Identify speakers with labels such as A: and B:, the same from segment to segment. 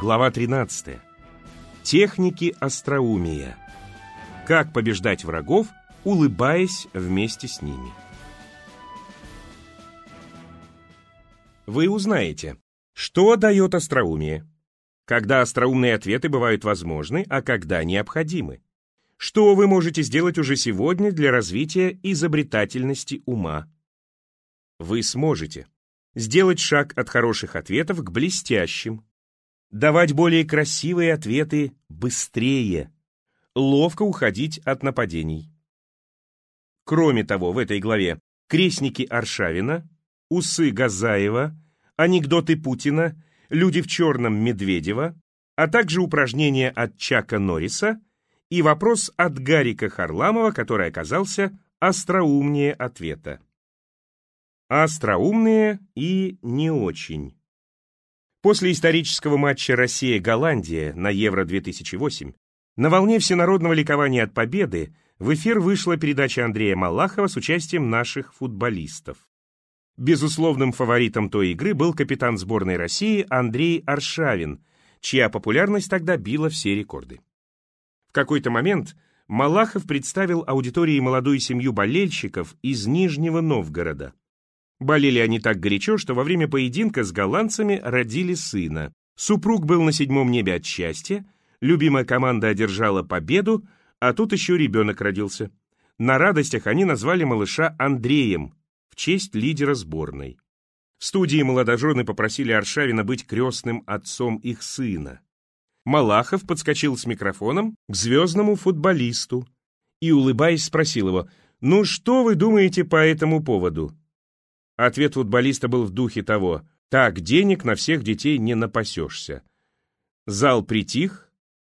A: Глава 13. Техники остроумия. Как побеждать врагов, улыбаясь вместе с ними. Вы узнаете, что дает остроумие, когда остроумные ответы бывают возможны, а когда необходимы. Что вы можете сделать уже сегодня для развития изобретательности ума? Вы сможете сделать шаг от хороших ответов к блестящим, давать более красивые ответы быстрее, ловко уходить от нападений. Кроме того, в этой главе крестники Аршавина, усы Газаева, анекдоты Путина, люди в черном Медведева, а также упражнения от Чака Норриса и вопрос от Гарика Харламова, который оказался остроумнее ответа. Остроумные и не очень. После исторического матча Россия-Голландия на Евро-2008 на волне всенародного ликования от победы в эфир вышла передача Андрея Малахова с участием наших футболистов. Безусловным фаворитом той игры был капитан сборной России Андрей Аршавин, чья популярность тогда била все рекорды. В какой-то момент Малахов представил аудитории молодую семью болельщиков из Нижнего Новгорода. Болели они так горячо, что во время поединка с голландцами родили сына. Супруг был на седьмом небе от счастья, любимая команда одержала победу, а тут еще ребенок родился. На радостях они назвали малыша Андреем в честь лидера сборной. В студии молодожены попросили Аршавина быть крестным отцом их сына. Малахов подскочил с микрофоном к звездному футболисту и, улыбаясь, спросил его, «Ну что вы думаете по этому поводу?» Ответ футболиста был в духе того «Так, денег на всех детей не напасешься». Зал притих,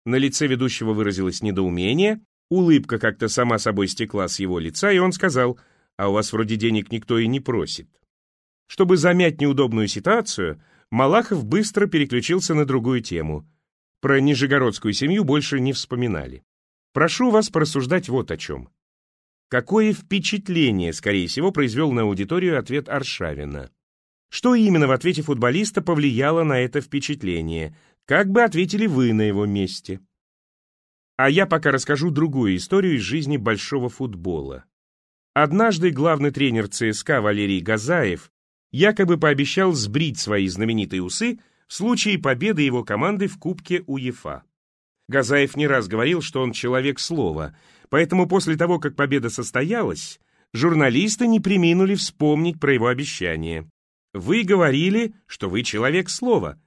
A: на лице ведущего выразилось недоумение, улыбка как-то сама собой стекла с его лица, и он сказал «А у вас вроде денег никто и не просит». Чтобы замять неудобную ситуацию, Малахов быстро переключился на другую тему. Про нижегородскую семью больше не вспоминали. Прошу вас порассуждать вот о чем. Какое впечатление, скорее всего, произвел на аудиторию ответ Аршавина? Что именно в ответе футболиста повлияло на это впечатление? Как бы ответили вы на его месте? А я пока расскажу другую историю из жизни большого футбола. Однажды главный тренер ЦСКА Валерий Газаев якобы пообещал сбрить свои знаменитые усы в случае победы его команды в Кубке УЕФА. Газаев не раз говорил, что он человек слова, поэтому после того, как победа состоялась, журналисты не приминули вспомнить про его обещание. Вы говорили, что вы человек слова.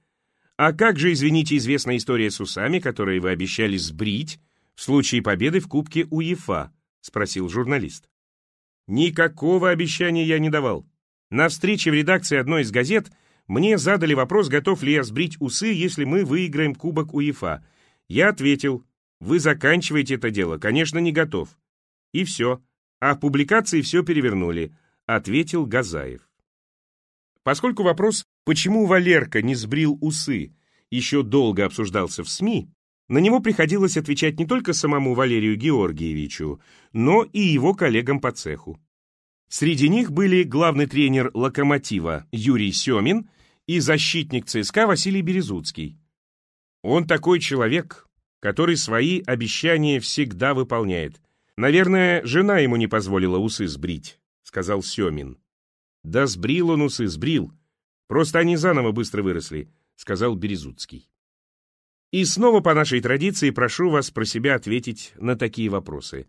A: А как же, извините, известная история с усами, которые вы обещали сбрить в случае победы в Кубке УЕФА? Спросил журналист. Никакого обещания я не давал. На встрече в редакции одной из газет мне задали вопрос, готов ли я сбрить усы, если мы выиграем Кубок УЕФА. Я ответил, вы заканчиваете это дело, конечно, не готов. И все. А в публикации все перевернули, ответил Газаев. Поскольку вопрос, почему Валерка не сбрил усы, еще долго обсуждался в СМИ, на него приходилось отвечать не только самому Валерию Георгиевичу, но и его коллегам по цеху. Среди них были главный тренер «Локомотива» Юрий Семин и защитник ЦСКА Василий Березуцкий. Он такой человек, который свои обещания всегда выполняет. Наверное, жена ему не позволила усы сбрить, сказал Семин. Да сбрил он усы, сбрил. Просто они заново быстро выросли, сказал Березуцкий. И снова по нашей традиции прошу вас про себя ответить на такие вопросы.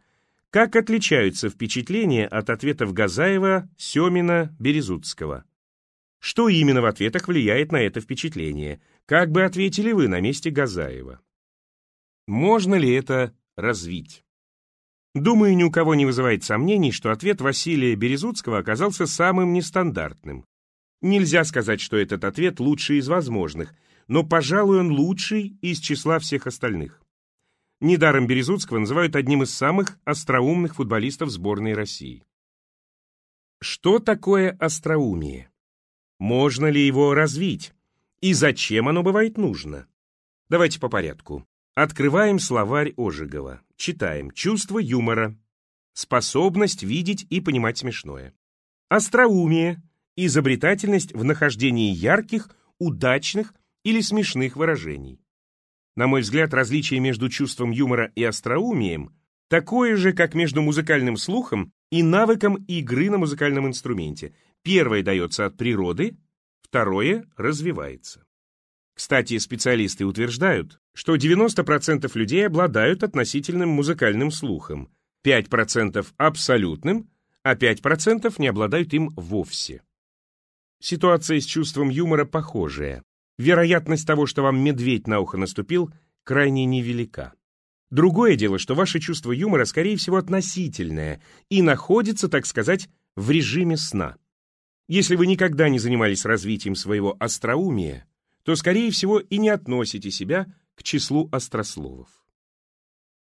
A: Как отличаются впечатления от ответов Газаева, Семина, Березуцкого? Что именно в ответах влияет на это впечатление? Как бы ответили вы на месте Газаева? Можно ли это развить? Думаю, ни у кого не вызывает сомнений, что ответ Василия Березуцкого оказался самым нестандартным. Нельзя сказать, что этот ответ лучший из возможных, но, пожалуй, он лучший из числа всех остальных. Недаром Березуцкого называют одним из самых остроумных футболистов сборной России. Что такое остроумие? Можно ли его развить? И зачем оно бывает нужно? Давайте по порядку. Открываем словарь Ожегова. Читаем. Чувство юмора. Способность видеть и понимать смешное. Остроумие. Изобретательность в нахождении ярких, удачных или смешных выражений. На мой взгляд, различие между чувством юмора и остроумием такое же, как между музыкальным слухом и навыком игры на музыкальном инструменте. Первое дается от природы, второе развивается. Кстати, специалисты утверждают, что 90% людей обладают относительным музыкальным слухом, 5% абсолютным, а 5% не обладают им вовсе. Ситуация с чувством юмора похожая. Вероятность того, что вам медведь на ухо наступил, крайне невелика. Другое дело, что ваше чувство юмора, скорее всего, относительное и находится, так сказать, в режиме сна. Если вы никогда не занимались развитием своего остроумия, то, скорее всего, и не относите себя к числу острословов.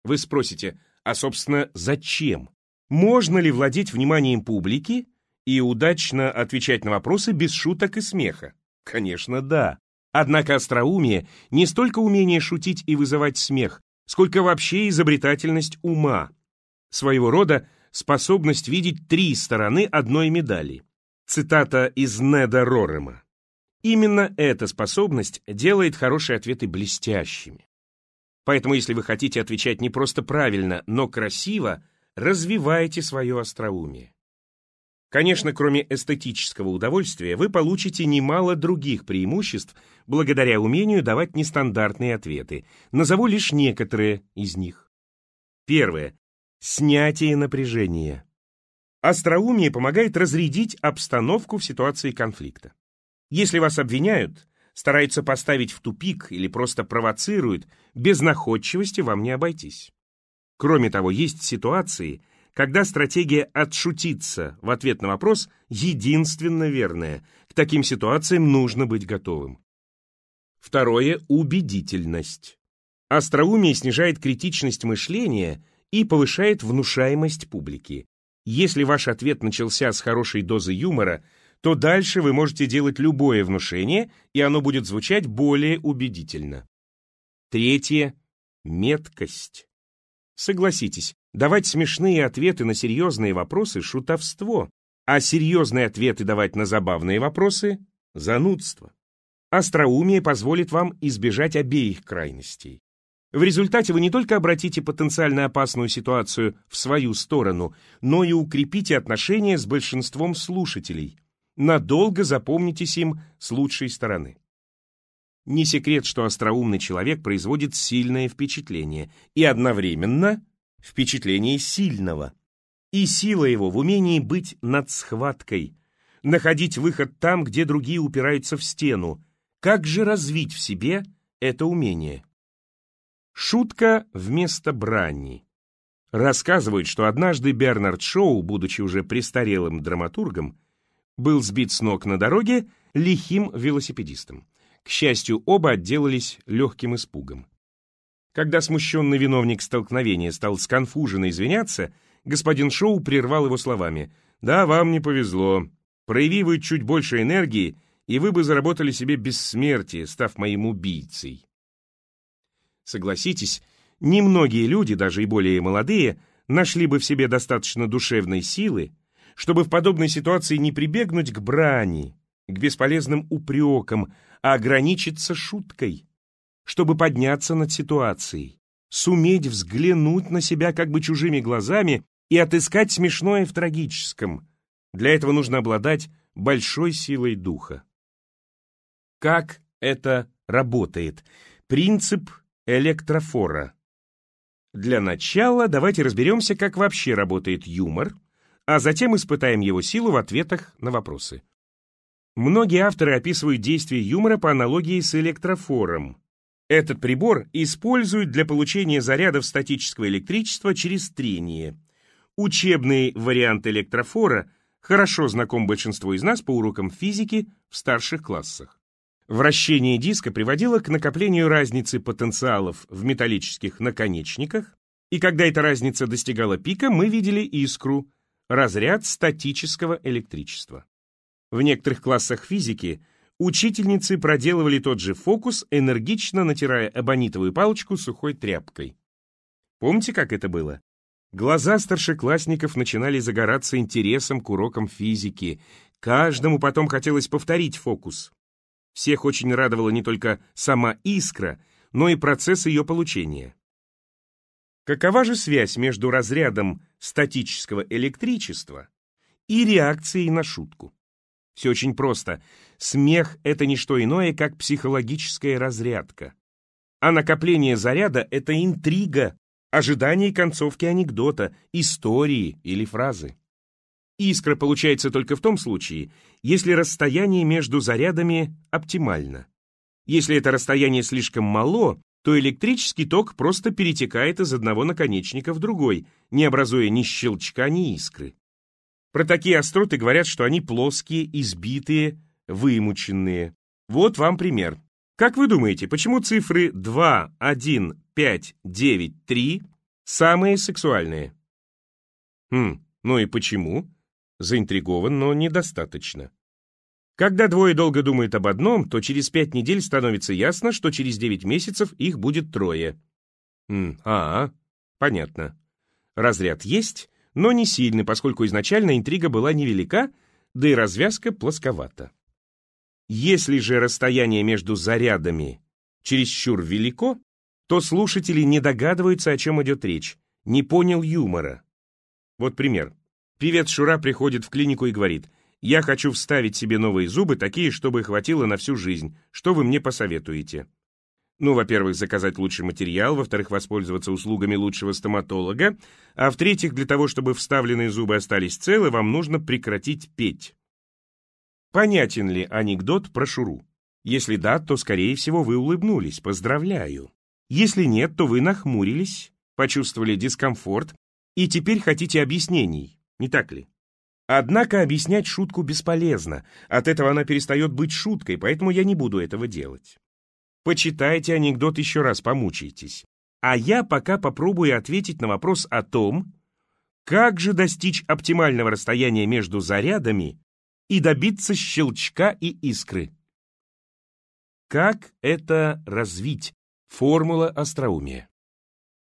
A: Вы спросите, а, собственно, зачем? Можно ли владеть вниманием публики и удачно отвечать на вопросы без шуток и смеха? Конечно, да. Однако остроумие не столько умение шутить и вызывать смех, сколько вообще изобретательность ума. Своего рода способность видеть три стороны одной медали. Цитата из Неда Рорема. Именно эта способность делает хорошие ответы блестящими. Поэтому, если вы хотите отвечать не просто правильно, но красиво, развивайте свое остроумие. Конечно, кроме эстетического удовольствия, вы получите немало других преимуществ благодаря умению давать нестандартные ответы. Назову лишь некоторые из них. Первое. Снятие напряжения. Остроумие помогает разрядить обстановку в ситуации конфликта. Если вас обвиняют, стараются поставить в тупик или просто провоцируют, без находчивости вам не обойтись. Кроме того, есть ситуации, когда стратегия «отшутиться» в ответ на вопрос единственно верная. К таким ситуациям нужно быть готовым. Второе – убедительность. Остроумие снижает критичность мышления и повышает внушаемость публики. Если ваш ответ начался с хорошей дозы юмора – то дальше вы можете делать любое внушение, и оно будет звучать более убедительно. Третье — меткость. Согласитесь, давать смешные ответы на серьезные вопросы — шутовство, а серьезные ответы давать на забавные вопросы — занудство. Остроумие позволит вам избежать обеих крайностей. В результате вы не только обратите потенциально опасную ситуацию в свою сторону, но и укрепите отношения с большинством слушателей – надолго запомнитесь им с лучшей стороны. Не секрет, что остроумный человек производит сильное впечатление и одновременно впечатление сильного. И сила его в умении быть над схваткой, находить выход там, где другие упираются в стену. Как же развить в себе это умение? Шутка вместо брани. Рассказывают, что однажды Бернард Шоу, будучи уже престарелым драматургом, был сбит с ног на дороге лихим велосипедистом. К счастью, оба отделались легким испугом. Когда смущенный виновник столкновения стал сконфуженно извиняться, господин Шоу прервал его словами. «Да, вам не повезло. Прояви вы чуть больше энергии, и вы бы заработали себе бессмертие, став моим убийцей». Согласитесь, немногие люди, даже и более молодые, нашли бы в себе достаточно душевной силы, чтобы в подобной ситуации не прибегнуть к брани, к бесполезным упрекам, а ограничиться шуткой, чтобы подняться над ситуацией, суметь взглянуть на себя как бы чужими глазами и отыскать смешное в трагическом. Для этого нужно обладать большой силой духа. Как это работает? Принцип электрофора. Для начала давайте разберемся, как вообще работает юмор – а затем испытаем его силу в ответах на вопросы. Многие авторы описывают действие юмора по аналогии с электрофором. Этот прибор используют для получения зарядов статического электричества через трение. Учебный вариант электрофора хорошо знаком большинству из нас по урокам физики в старших классах. Вращение диска приводило к накоплению разницы потенциалов в металлических наконечниках, и когда эта разница достигала пика, мы видели искру, разряд статического электричества. В некоторых классах физики учительницы проделывали тот же фокус, энергично натирая абонитовую палочку сухой тряпкой. Помните, как это было? Глаза старшеклассников начинали загораться интересом к урокам физики. Каждому потом хотелось повторить фокус. Всех очень радовала не только сама искра, но и процесс ее получения. Какова же связь между разрядом статического электричества и реакцией на шутку? Все очень просто. Смех — это не что иное, как психологическая разрядка. А накопление заряда — это интрига, ожидание концовки анекдота, истории или фразы. Искра получается только в том случае, если расстояние между зарядами оптимально. Если это расстояние слишком мало, то электрический ток просто перетекает из одного наконечника в другой, не образуя ни щелчка, ни искры. Про такие остроты говорят, что они плоские, избитые, вымученные. Вот вам пример. Как вы думаете, почему цифры 2, 1, 5, 9, 3 самые сексуальные? Хм, ну и почему? Заинтригован, но недостаточно. Когда двое долго думают об одном, то через пять недель становится ясно, что через девять месяцев их будет трое. А, -а понятно. Разряд есть, но не сильный, поскольку изначально интрига была невелика, да и развязка плосковата. Если же расстояние между зарядами чересчур велико, то слушатели не догадываются, о чем идет речь, не понял юмора. Вот пример. Певец Шура приходит в клинику и говорит, «Я хочу вставить себе новые зубы, такие, чтобы хватило на всю жизнь. Что вы мне посоветуете?» Ну, во-первых, заказать лучший материал, во-вторых, воспользоваться услугами лучшего стоматолога, а в-третьих, для того, чтобы вставленные зубы остались целы, вам нужно прекратить петь. Понятен ли анекдот про Шуру? Если да, то, скорее всего, вы улыбнулись. Поздравляю. Если нет, то вы нахмурились, почувствовали дискомфорт и теперь хотите объяснений, не так ли? Однако объяснять шутку бесполезно. От этого она перестает быть шуткой, поэтому я не буду этого делать. Почитайте анекдот еще раз, помучайтесь. А я пока попробую ответить на вопрос о том, как же достичь оптимального расстояния между зарядами и добиться щелчка и искры. Как это развить? Формула остроумия.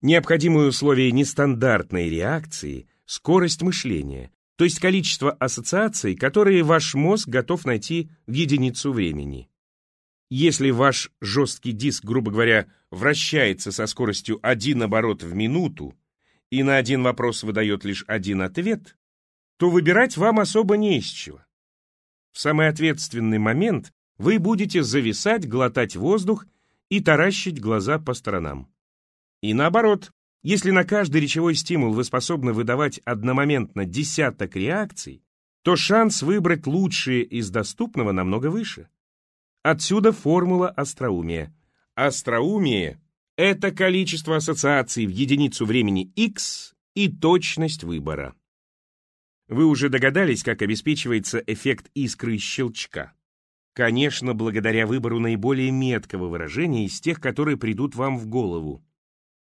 A: Необходимое условие нестандартной реакции – скорость мышления, то есть количество ассоциаций, которые ваш мозг готов найти в единицу времени. Если ваш жесткий диск, грубо говоря, вращается со скоростью один оборот в минуту и на один вопрос выдает лишь один ответ, то выбирать вам особо не из чего. В самый ответственный момент вы будете зависать, глотать воздух и таращить глаза по сторонам. И наоборот, если на каждый речевой стимул вы способны выдавать одномоментно десяток реакций, то шанс выбрать лучшие из доступного намного выше. Отсюда формула остроумия. Остроумие — это количество ассоциаций в единицу времени x и точность выбора. Вы уже догадались, как обеспечивается эффект искры щелчка. Конечно, благодаря выбору наиболее меткого выражения из тех, которые придут вам в голову.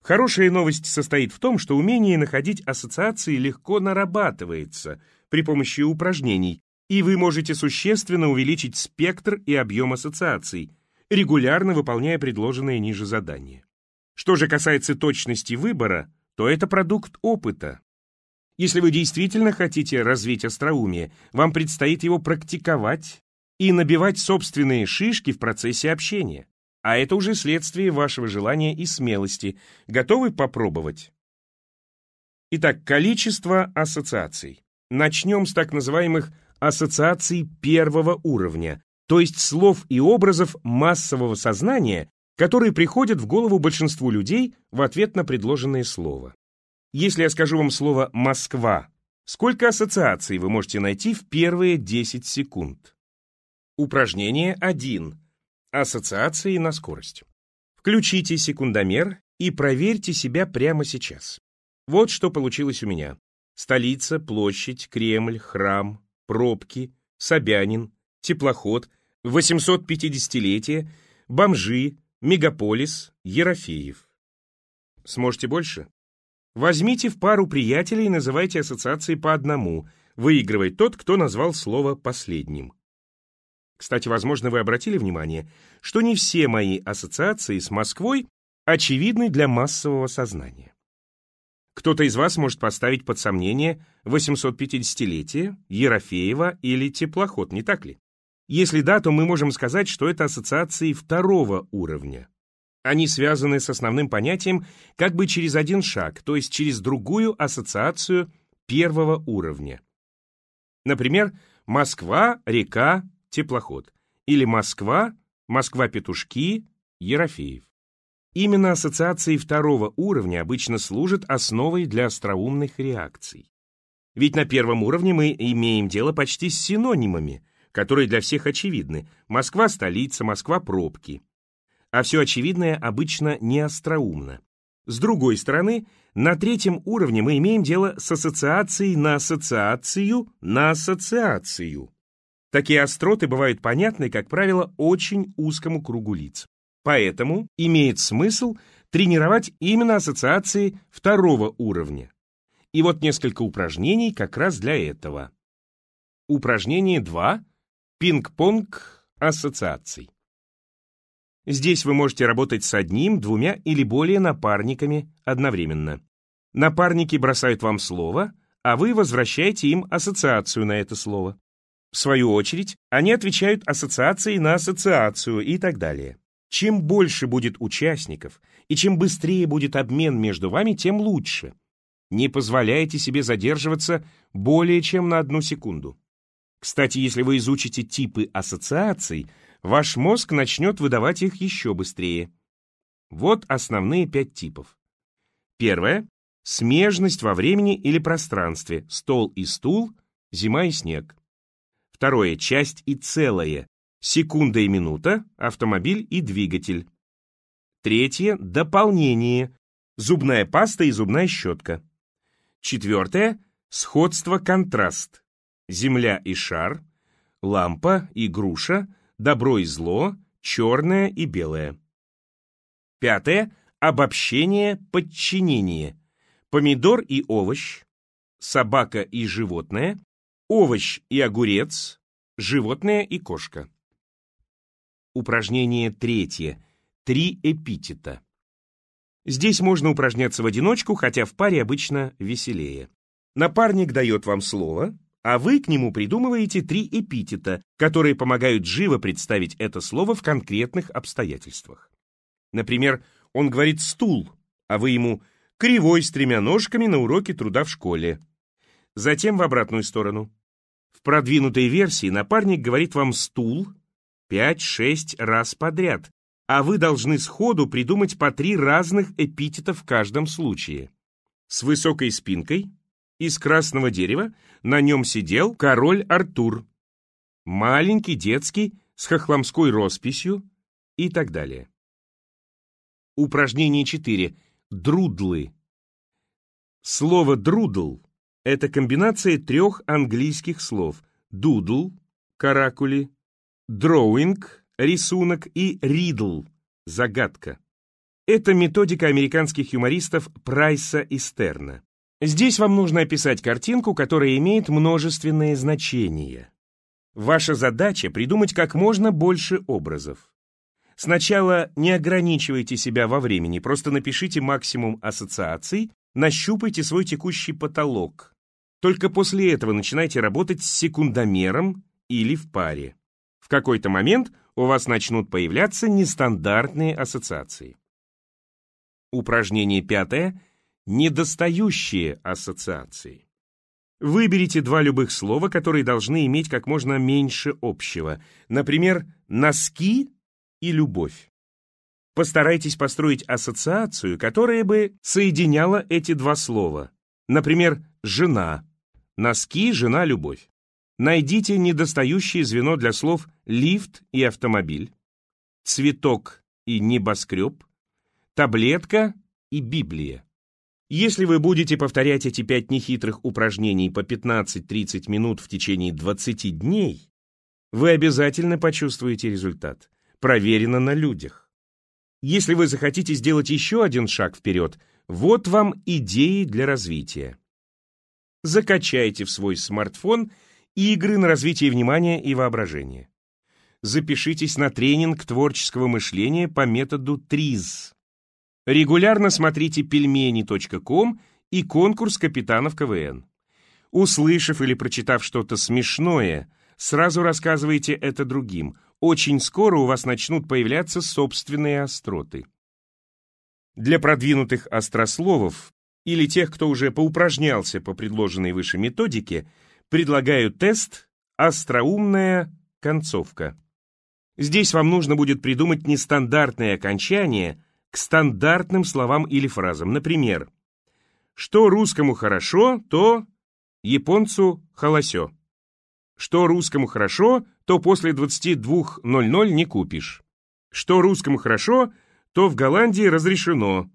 A: Хорошая новость состоит в том, что умение находить ассоциации легко нарабатывается при помощи упражнений, и вы можете существенно увеличить спектр и объем ассоциаций, регулярно выполняя предложенные ниже задания. Что же касается точности выбора, то это продукт опыта, если вы действительно хотите развить остроумие, вам предстоит его практиковать и набивать собственные шишки в процессе общения. А это уже следствие вашего желания и смелости. Готовы попробовать? Итак, количество ассоциаций. Начнем с так называемых ассоциаций первого уровня, то есть слов и образов массового сознания, которые приходят в голову большинству людей в ответ на предложенное слово. Если я скажу вам слово «Москва», сколько ассоциаций вы можете найти в первые 10 секунд? Упражнение 1. Ассоциации на скорость. Включите секундомер и проверьте себя прямо сейчас. Вот что получилось у меня. Столица, площадь, Кремль, храм, пробки, Собянин, теплоход, 850-летие, бомжи, мегаполис, Ерофеев. Сможете больше? Возьмите в пару приятелей и называйте ассоциации по одному. Выигрывает тот, кто назвал слово последним. Кстати, возможно, вы обратили внимание, что не все мои ассоциации с Москвой очевидны для массового сознания. Кто-то из вас может поставить под сомнение 850-летие, Ерофеева или теплоход, не так ли? Если да, то мы можем сказать, что это ассоциации второго уровня. Они связаны с основным понятием как бы через один шаг, то есть через другую ассоциацию первого уровня. Например, Москва, река, теплоход. Или Москва, Москва-петушки, Ерофеев. Именно ассоциации второго уровня обычно служат основой для остроумных реакций. Ведь на первом уровне мы имеем дело почти с синонимами, которые для всех очевидны. Москва – столица, Москва – пробки. А все очевидное обычно не остроумно. С другой стороны, на третьем уровне мы имеем дело с ассоциацией на ассоциацию на ассоциацию. Такие остроты бывают понятны, как правило, очень узкому кругу лиц. Поэтому имеет смысл тренировать именно ассоциации второго уровня. И вот несколько упражнений как раз для этого. Упражнение 2. Пинг-понг ассоциаций. Здесь вы можете работать с одним, двумя или более напарниками одновременно. Напарники бросают вам слово, а вы возвращаете им ассоциацию на это слово. В свою очередь, они отвечают ассоциацией на ассоциацию и так далее. Чем больше будет участников и чем быстрее будет обмен между вами, тем лучше. Не позволяйте себе задерживаться более чем на одну секунду. Кстати, если вы изучите типы ассоциаций, ваш мозг начнет выдавать их еще быстрее. Вот основные пять типов. Первое — смежность во времени или пространстве, стол и стул, зима и снег. Второе — часть и целое, секунда и минута, автомобиль и двигатель. Третье — дополнение, зубная паста и зубная щетка. Четвертое — сходство-контраст, земля и шар, лампа и груша, добро и зло, черное и белое. Пятое — обобщение, подчинение, помидор и овощ, собака и животное, овощ и огурец, животное и кошка. Упражнение третье. Три эпитета. Здесь можно упражняться в одиночку, хотя в паре обычно веселее. Напарник дает вам слово, а вы к нему придумываете три эпитета, которые помогают живо представить это слово в конкретных обстоятельствах. Например, он говорит «стул», а вы ему «кривой с тремя ножками на уроке труда в школе». Затем в обратную сторону. В продвинутой версии напарник говорит вам «стул» 5-6 раз подряд, а вы должны сходу придумать по три разных эпитета в каждом случае. С высокой спинкой, из красного дерева, на нем сидел король Артур. Маленький, детский, с хохломской росписью и так далее. Упражнение 4. Друдлы. Слово «друдл» Это комбинация трех английских слов «дудл» — каракули, «дроуинг» — рисунок и «ридл» — загадка. Это методика американских юмористов Прайса и Стерна. Здесь вам нужно описать картинку, которая имеет множественные значения. Ваша задача — придумать как можно больше образов. Сначала не ограничивайте себя во времени, просто напишите максимум ассоциаций, нащупайте свой текущий потолок, только после этого начинайте работать с секундомером или в паре. В какой-то момент у вас начнут появляться нестандартные ассоциации. Упражнение пятое. Недостающие ассоциации. Выберите два любых слова, которые должны иметь как можно меньше общего. Например, носки и любовь. Постарайтесь построить ассоциацию, которая бы соединяла эти два слова. Например, жена Носки, жена, любовь. Найдите недостающее звено для слов лифт и автомобиль, цветок и небоскреб, таблетка и Библия. Если вы будете повторять эти пять нехитрых упражнений по 15-30 минут в течение 20 дней, вы обязательно почувствуете результат. Проверено на людях. Если вы захотите сделать еще один шаг вперед, вот вам идеи для развития закачайте в свой смартфон игры на развитие внимания и воображения. Запишитесь на тренинг творческого мышления по методу ТРИЗ. Регулярно смотрите пельмени.ком и конкурс капитанов КВН. Услышав или прочитав что-то смешное, сразу рассказывайте это другим. Очень скоро у вас начнут появляться собственные остроты. Для продвинутых острословов или тех, кто уже поупражнялся по предложенной выше методике, предлагаю тест «Остроумная концовка». Здесь вам нужно будет придумать нестандартные окончания к стандартным словам или фразам. Например, что русскому хорошо, то японцу холосё. Что русскому хорошо, то после 22.00 не купишь. Что русскому хорошо, то в Голландии разрешено.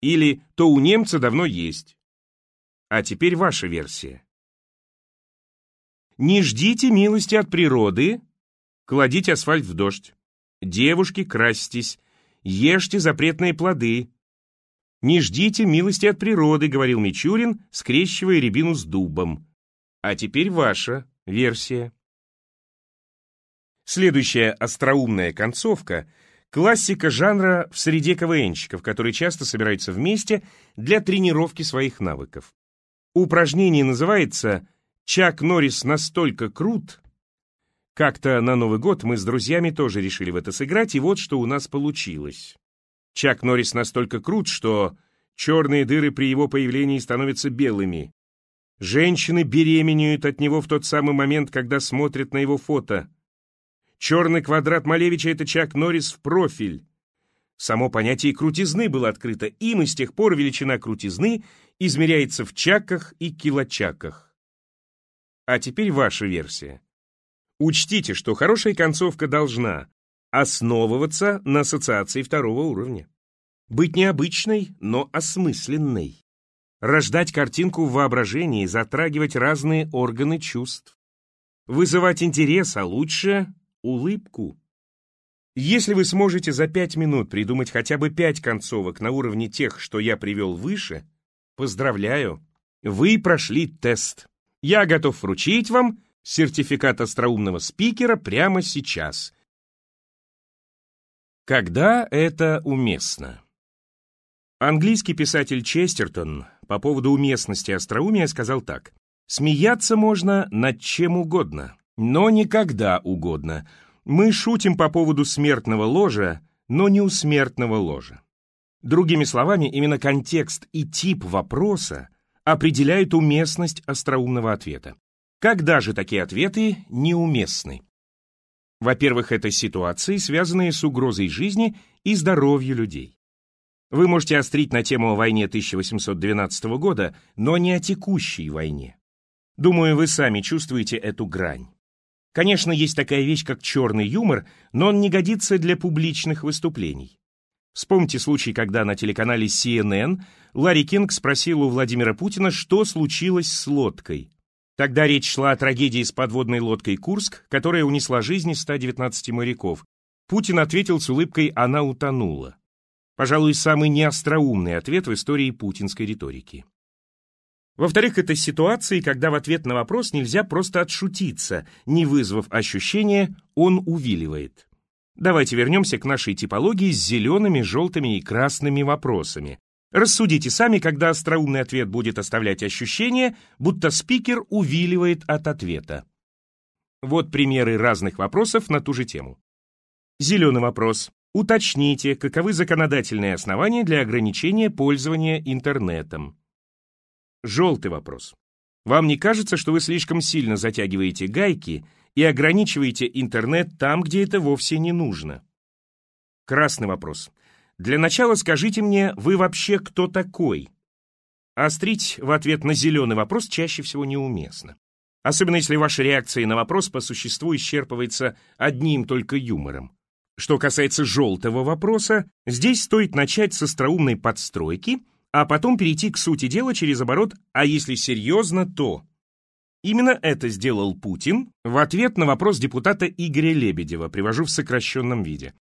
A: Или то у немца давно есть. А теперь ваша версия. Не ждите милости от природы, кладите асфальт в дождь. Девушки, красьтесь, ешьте запретные плоды. Не ждите милости от природы, говорил Мичурин, скрещивая рябину с дубом. А теперь ваша версия. Следующая остроумная концовка — классика жанра в среде КВНщиков, которые часто собираются вместе для тренировки своих навыков. Упражнение называется «Чак Норрис настолько крут», как-то на Новый год мы с друзьями тоже решили в это сыграть, и вот что у нас получилось. Чак Норрис настолько крут, что черные дыры при его появлении становятся белыми. Женщины беременеют от него в тот самый момент, когда смотрят на его фото. Черный квадрат Малевича — это Чак Норрис в профиль. Само понятие крутизны было открыто, им и с тех пор величина крутизны измеряется в чаках и килочаках. А теперь ваша версия. Учтите, что хорошая концовка должна основываться на ассоциации второго уровня. Быть необычной, но осмысленной. Рождать картинку в воображении, затрагивать разные органы чувств. Вызывать интерес, а лучше улыбку. Если вы сможете за пять минут придумать хотя бы пять концовок на уровне тех, что я привел выше, поздравляю, вы прошли тест. Я готов вручить вам сертификат остроумного спикера прямо сейчас. Когда это уместно? Английский писатель Честертон по поводу уместности остроумия сказал так. «Смеяться можно над чем угодно, но не когда угодно. Мы шутим по поводу смертного ложа, но не у смертного ложа». Другими словами, именно контекст и тип вопроса определяют уместность остроумного ответа. Когда же такие ответы неуместны? Во-первых, это ситуации, связанные с угрозой жизни и здоровью людей. Вы можете острить на тему о войне 1812 года, но не о текущей войне. Думаю, вы сами чувствуете эту грань. Конечно, есть такая вещь, как черный юмор, но он не годится для публичных выступлений. Вспомните случай, когда на телеканале CNN Ларри Кинг спросил у Владимира Путина, что случилось с лодкой. Тогда речь шла о трагедии с подводной лодкой «Курск», которая унесла жизни 119 моряков. Путин ответил с улыбкой «она утонула». Пожалуй, самый неостроумный ответ в истории путинской риторики. Во-вторых, это ситуации, когда в ответ на вопрос нельзя просто отшутиться, не вызвав ощущения «он увиливает». Давайте вернемся к нашей типологии с зелеными, желтыми и красными вопросами. Рассудите сами, когда остроумный ответ будет оставлять ощущение, будто спикер увиливает от ответа. Вот примеры разных вопросов на ту же тему. Зеленый вопрос. Уточните, каковы законодательные основания для ограничения пользования интернетом. Желтый вопрос. Вам не кажется, что вы слишком сильно затягиваете гайки и ограничиваете интернет там, где это вовсе не нужно? Красный вопрос. Для начала скажите мне, вы вообще кто такой? Острить в ответ на зеленый вопрос чаще всего неуместно. Особенно если ваша реакция на вопрос по существу исчерпывается одним только юмором. Что касается желтого вопроса, здесь стоит начать с остроумной подстройки, а потом перейти к сути дела через оборот «а если серьезно, то…». Именно это сделал Путин в ответ на вопрос депутата Игоря Лебедева, привожу в сокращенном виде.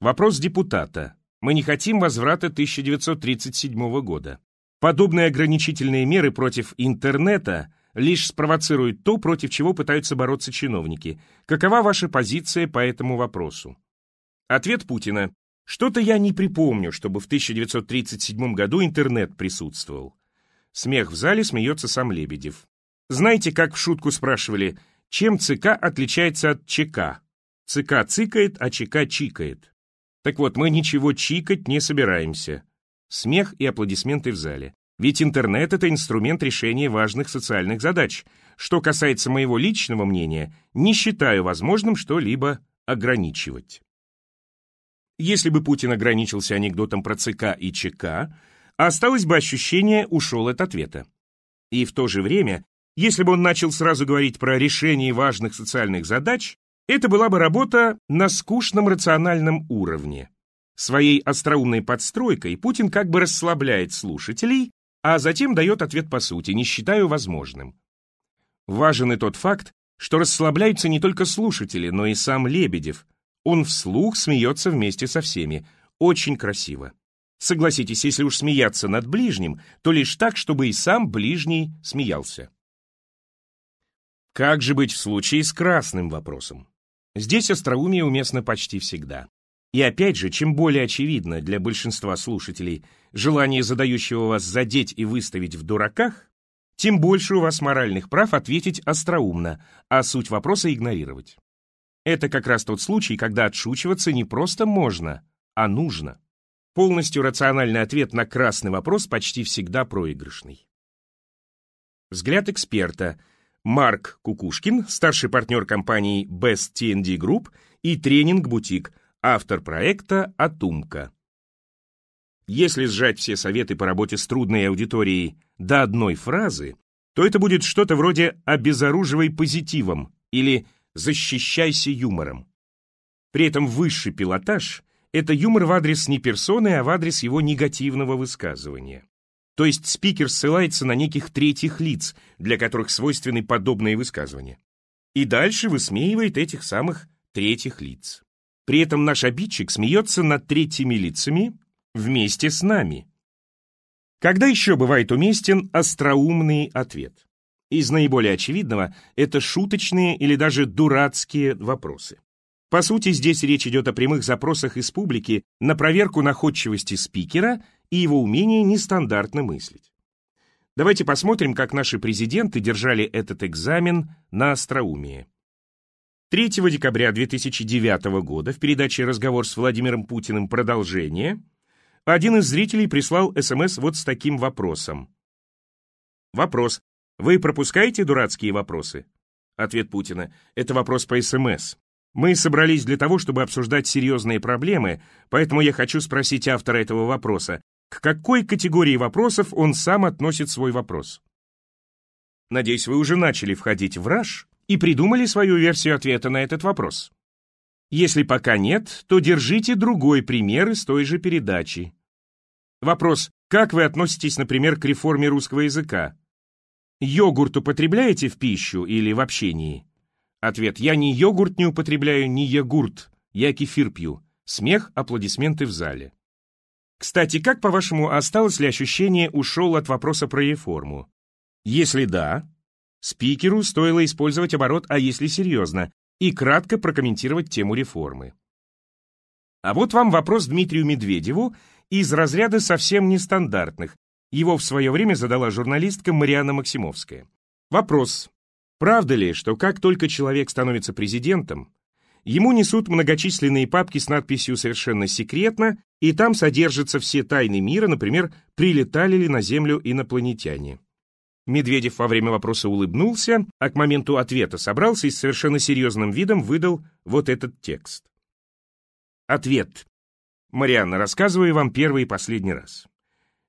A: Вопрос депутата. Мы не хотим возврата 1937 года. Подобные ограничительные меры против интернета лишь спровоцируют то, против чего пытаются бороться чиновники. Какова ваша позиция по этому вопросу? Ответ Путина. Что-то я не припомню, чтобы в 1937 году интернет присутствовал. Смех в зале смеется сам Лебедев. Знаете, как в шутку спрашивали, Чем ЦК отличается от ЧК? ЦК цикает, а ЧК чикает. Так вот, мы ничего чикать не собираемся. Смех и аплодисменты в зале. Ведь интернет — это инструмент решения важных социальных задач. Что касается моего личного мнения, не считаю возможным что-либо ограничивать. Если бы Путин ограничился анекдотом про ЦК и ЧК, осталось бы ощущение «ушел от ответа». И в то же время, если бы он начал сразу говорить про решение важных социальных задач, это была бы работа на скучном рациональном уровне. Своей остроумной подстройкой Путин как бы расслабляет слушателей, а затем дает ответ по сути, не считаю возможным. Важен и тот факт, что расслабляются не только слушатели, но и сам Лебедев. Он вслух смеется вместе со всеми. Очень красиво. Согласитесь, если уж смеяться над ближним, то лишь так, чтобы и сам ближний смеялся. Как же быть в случае с красным вопросом? Здесь остроумие уместно почти всегда. И опять же, чем более очевидно для большинства слушателей желание задающего вас задеть и выставить в дураках, тем больше у вас моральных прав ответить остроумно, а суть вопроса игнорировать. Это как раз тот случай, когда отшучиваться не просто можно, а нужно. Полностью рациональный ответ на красный вопрос почти всегда проигрышный. Взгляд эксперта. Марк Кукушкин, старший партнер компании Best TND Group и тренинг-бутик, автор проекта «Атумка». Если сжать все советы по работе с трудной аудиторией до одной фразы, то это будет что-то вроде «обезоруживай позитивом» или «защищайся юмором». При этом высший пилотаж — это юмор в адрес не персоны, а в адрес его негативного высказывания. То есть спикер ссылается на неких третьих лиц, для которых свойственны подобные высказывания. И дальше высмеивает этих самых третьих лиц. При этом наш обидчик смеется над третьими лицами вместе с нами. Когда еще бывает уместен остроумный ответ? Из наиболее очевидного это шуточные или даже дурацкие вопросы. По сути, здесь речь идет о прямых запросах из публики на проверку находчивости спикера и его умения нестандартно мыслить. Давайте посмотрим, как наши президенты держали этот экзамен на остроумие. 3 декабря 2009 года в передаче «Разговор с Владимиром Путиным. Продолжение» один из зрителей прислал СМС вот с таким вопросом. Вопрос. Вы пропускаете дурацкие вопросы? Ответ Путина. Это вопрос по СМС. Мы собрались для того, чтобы обсуждать серьезные проблемы, поэтому я хочу спросить автора этого вопроса, к какой категории вопросов он сам относит свой вопрос? Надеюсь, вы уже начали входить в раж и придумали свою версию ответа на этот вопрос. Если пока нет, то держите другой пример из той же передачи. Вопрос, как вы относитесь, например, к реформе русского языка? Йогурт употребляете в пищу или в общении? Ответ, я ни йогурт не употребляю, ни йогурт, я кефир пью. Смех, аплодисменты в зале. Кстати, как, по-вашему, осталось ли ощущение ушел от вопроса про реформу? Если да, спикеру стоило использовать оборот «а если серьезно», и кратко прокомментировать тему реформы. А вот вам вопрос Дмитрию Медведеву из разряда совсем нестандартных. Его в свое время задала журналистка Мариана Максимовская. Вопрос. Правда ли, что как только человек становится президентом, ему несут многочисленные папки с надписью «Совершенно секретно», и там содержатся все тайны мира, например, прилетали ли на Землю инопланетяне? Медведев во время вопроса улыбнулся, а к моменту ответа собрался и с совершенно серьезным видом выдал вот этот текст. Ответ. Марианна, рассказываю вам первый и последний раз.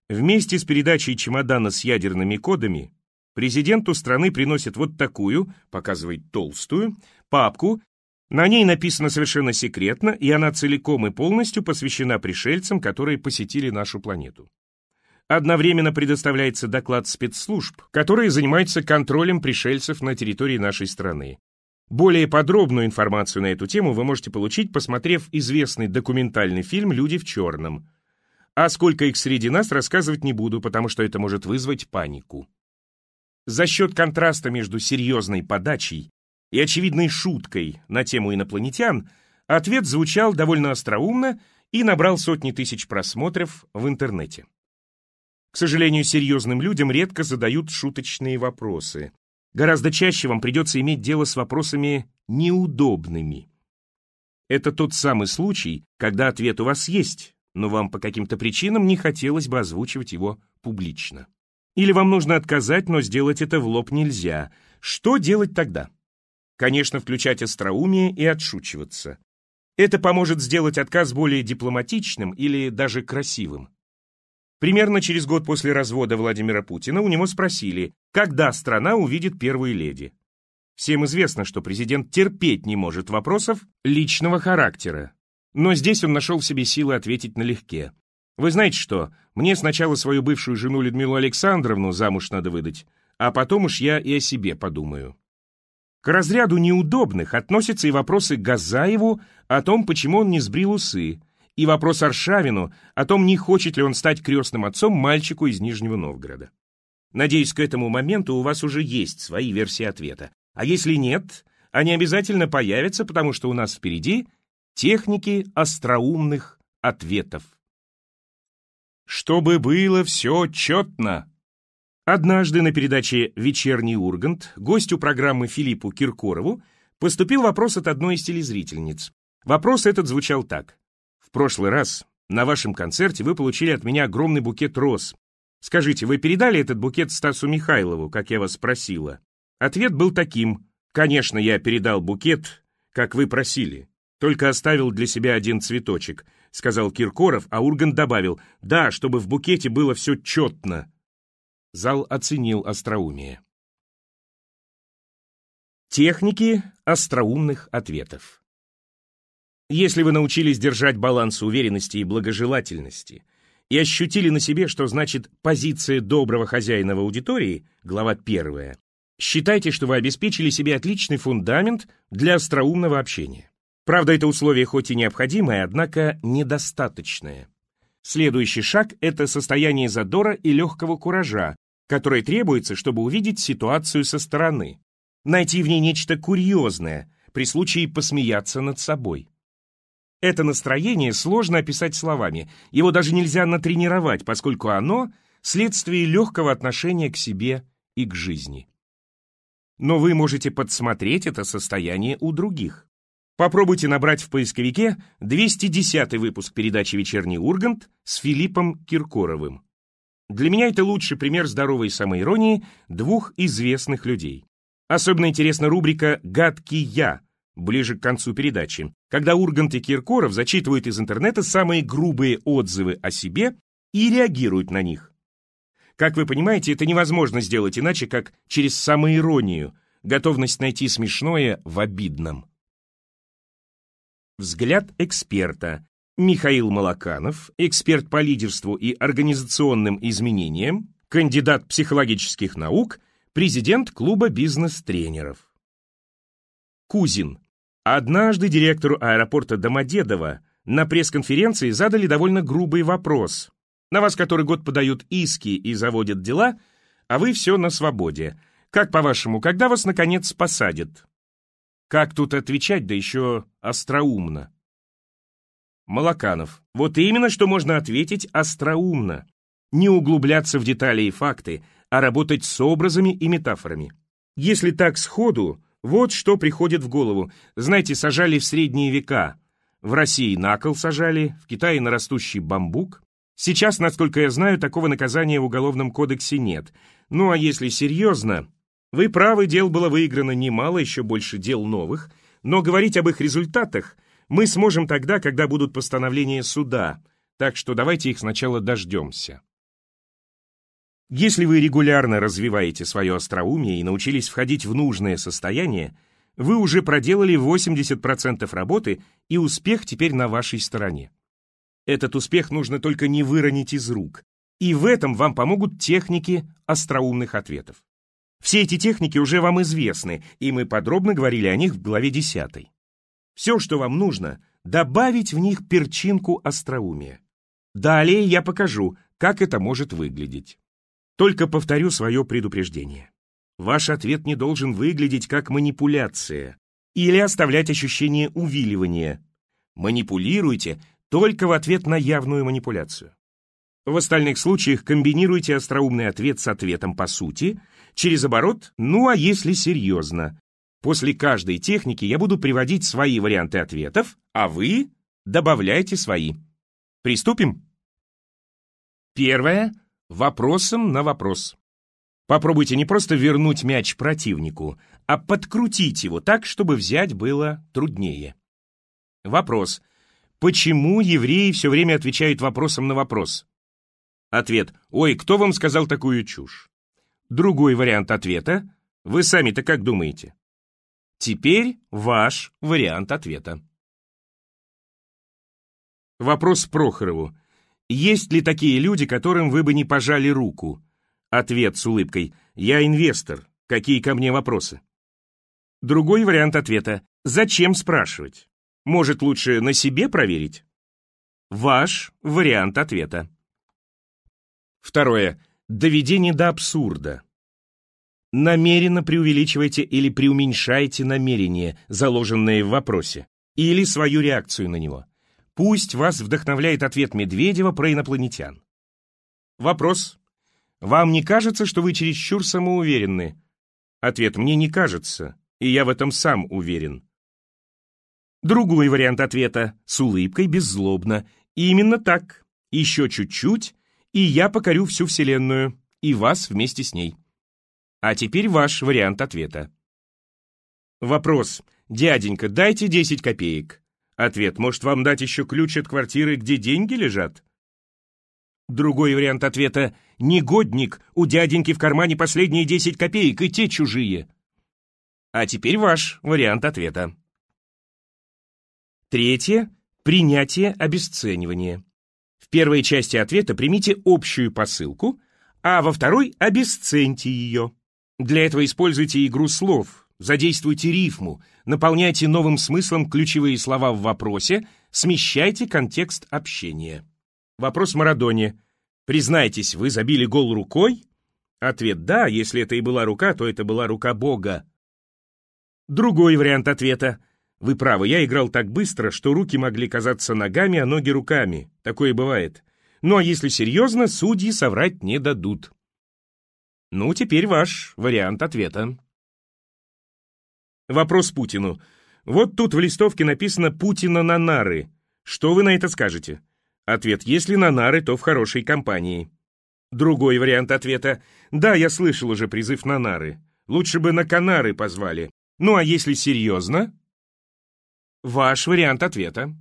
A: Вместе с передачей чемодана с ядерными кодами президенту страны приносят вот такую, показывает толстую, папку, на ней написано совершенно секретно, и она целиком и полностью посвящена пришельцам, которые посетили нашу планету. Одновременно предоставляется доклад спецслужб, которые занимаются контролем пришельцев на территории нашей страны. Более подробную информацию на эту тему вы можете получить, посмотрев известный документальный фильм «Люди в черном». А сколько их среди нас, рассказывать не буду, потому что это может вызвать панику. За счет контраста между серьезной подачей и очевидной шуткой на тему инопланетян ответ звучал довольно остроумно и набрал сотни тысяч просмотров в интернете. К сожалению, серьезным людям редко задают шуточные вопросы. Гораздо чаще вам придется иметь дело с вопросами неудобными. Это тот самый случай, когда ответ у вас есть, но вам по каким-то причинам не хотелось бы озвучивать его публично. Или вам нужно отказать, но сделать это в лоб нельзя. Что делать тогда? Конечно, включать остроумие и отшучиваться. Это поможет сделать отказ более дипломатичным или даже красивым. Примерно через год после развода Владимира Путина у него спросили, когда страна увидит первую леди. Всем известно, что президент терпеть не может вопросов личного характера. Но здесь он нашел в себе силы ответить налегке. «Вы знаете что, мне сначала свою бывшую жену Людмилу Александровну замуж надо выдать, а потом уж я и о себе подумаю». К разряду неудобных относятся и вопросы Газаеву о том, почему он не сбрил усы, и вопрос Аршавину о том, не хочет ли он стать крестным отцом мальчику из Нижнего Новгорода. Надеюсь, к этому моменту у вас уже есть свои версии ответа. А если нет, они обязательно появятся, потому что у нас впереди техники остроумных ответов. Чтобы было все четно. Однажды на передаче «Вечерний Ургант» гостю программы Филиппу Киркорову поступил вопрос от одной из телезрительниц. Вопрос этот звучал так прошлый раз на вашем концерте вы получили от меня огромный букет роз. Скажите, вы передали этот букет Стасу Михайлову, как я вас просила? Ответ был таким. Конечно, я передал букет, как вы просили. Только оставил для себя один цветочек, сказал Киркоров, а Ургант добавил, да, чтобы в букете было все четно. Зал оценил остроумие. Техники остроумных ответов. Если вы научились держать баланс уверенности и благожелательности и ощутили на себе, что значит позиция доброго хозяина в аудитории, глава первая, считайте, что вы обеспечили себе отличный фундамент для остроумного общения. Правда, это условие хоть и необходимое, однако недостаточное. Следующий шаг – это состояние задора и легкого куража, которое требуется, чтобы увидеть ситуацию со стороны, найти в ней нечто курьезное, при случае посмеяться над собой. Это настроение сложно описать словами, его даже нельзя натренировать, поскольку оно – следствие легкого отношения к себе и к жизни. Но вы можете подсмотреть это состояние у других. Попробуйте набрать в поисковике 210 выпуск передачи «Вечерний Ургант» с Филиппом Киркоровым. Для меня это лучший пример здоровой самоиронии двух известных людей. Особенно интересна рубрика «Гадкий я», ближе к концу передачи, когда Ургант и Киркоров зачитывают из интернета самые грубые отзывы о себе и реагируют на них. Как вы понимаете, это невозможно сделать иначе, как через самоиронию, готовность найти смешное в обидном. Взгляд эксперта. Михаил Малаканов, эксперт по лидерству и организационным изменениям, кандидат психологических наук, президент клуба бизнес-тренеров. Кузин. Однажды директору аэропорта Домодедово на пресс-конференции задали довольно грубый вопрос. На вас который год подают иски и заводят дела, а вы все на свободе. Как, по-вашему, когда вас, наконец, посадят? Как тут отвечать, да еще остроумно? Малаканов. Вот именно, что можно ответить остроумно. Не углубляться в детали и факты, а работать с образами и метафорами. Если так сходу, вот что приходит в голову. Знаете, сажали в средние века. В России на кол сажали, в Китае на растущий бамбук. Сейчас, насколько я знаю, такого наказания в Уголовном кодексе нет. Ну а если серьезно, вы правы, дел было выиграно немало, еще больше дел новых, но говорить об их результатах мы сможем тогда, когда будут постановления суда, так что давайте их сначала дождемся. Если вы регулярно развиваете свое остроумие и научились входить в нужное состояние, вы уже проделали 80% работы, и успех теперь на вашей стороне. Этот успех нужно только не выронить из рук, и в этом вам помогут техники остроумных ответов. Все эти техники уже вам известны, и мы подробно говорили о них в главе 10. Все, что вам нужно, добавить в них перчинку остроумия. Далее я покажу, как это может выглядеть. Только повторю свое предупреждение. Ваш ответ не должен выглядеть как манипуляция или оставлять ощущение увиливания. Манипулируйте только в ответ на явную манипуляцию. В остальных случаях комбинируйте остроумный ответ с ответом по сути, через оборот «ну а если серьезно». После каждой техники я буду приводить свои варианты ответов, а вы добавляйте свои. Приступим? Первое. Вопросом на вопрос. Попробуйте не просто вернуть мяч противнику, а подкрутить его так, чтобы взять было труднее. Вопрос. Почему евреи все время отвечают вопросом на вопрос? Ответ. Ой, кто вам сказал такую чушь? Другой вариант ответа. Вы сами-то как думаете? Теперь ваш вариант ответа. Вопрос Прохорову. Есть ли такие люди, которым вы бы не пожали руку? Ответ с улыбкой. Я инвестор. Какие ко мне вопросы? Другой вариант ответа. Зачем спрашивать? Может, лучше на себе проверить? Ваш вариант ответа. Второе. Доведение до абсурда. Намеренно преувеличивайте или преуменьшайте намерение, заложенное в вопросе, или свою реакцию на него. Пусть вас вдохновляет ответ Медведева про инопланетян. Вопрос. Вам не кажется, что вы чересчур самоуверенны? Ответ. Мне не кажется, и я в этом сам уверен. Другой вариант ответа. С улыбкой, беззлобно. Именно так. Еще чуть-чуть, и я покорю всю Вселенную, и вас вместе с ней. А теперь ваш вариант ответа. Вопрос. «Дяденька, дайте 10 копеек». Ответ. Может, вам дать еще ключ от квартиры, где деньги лежат? Другой вариант ответа. «Негодник, у дяденьки в кармане последние 10 копеек, и те чужие». А теперь ваш вариант ответа. Третье. Принятие обесценивания. Первой части ответа примите общую посылку, а во второй обесценьте ее. Для этого используйте игру слов, задействуйте рифму, наполняйте новым смыслом ключевые слова в вопросе, смещайте контекст общения. Вопрос Марадоне. Признайтесь, вы забили гол рукой? Ответ «да», если это и была рука, то это была рука Бога. Другой вариант ответа. Вы правы, я играл так быстро, что руки могли казаться ногами, а ноги руками. Такое бывает. Ну а если серьезно, судьи соврать не дадут. Ну, теперь ваш вариант ответа. Вопрос Путину. Вот тут в листовке написано «Путина на нары». Что вы на это скажете? Ответ. Если на нары, то в хорошей компании. Другой вариант ответа. Да, я слышал уже призыв на нары. Лучше бы на канары позвали. Ну а если серьезно? Ваш вариант ответа.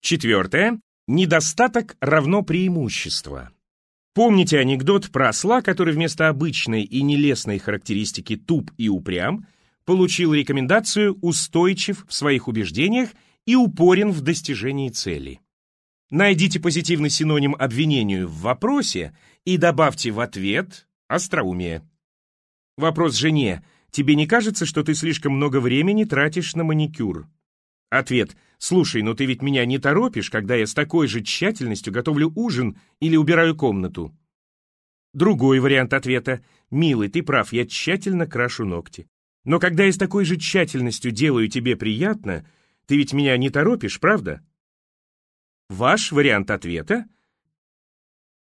A: Четвертое. Недостаток равно преимущество. Помните анекдот про осла, который вместо обычной и нелестной характеристики туп и упрям получил рекомендацию устойчив в своих убеждениях и упорен в достижении цели. Найдите позитивный синоним обвинению в вопросе и добавьте в ответ остроумие. Вопрос жене. Тебе не кажется, что ты слишком много времени тратишь на маникюр? Ответ. Слушай, но ты ведь меня не торопишь, когда я с такой же тщательностью готовлю ужин или убираю комнату. Другой вариант ответа. Милый, ты прав, я тщательно крашу ногти. Но когда я с такой же тщательностью делаю тебе приятно, ты ведь меня не торопишь, правда? Ваш вариант ответа?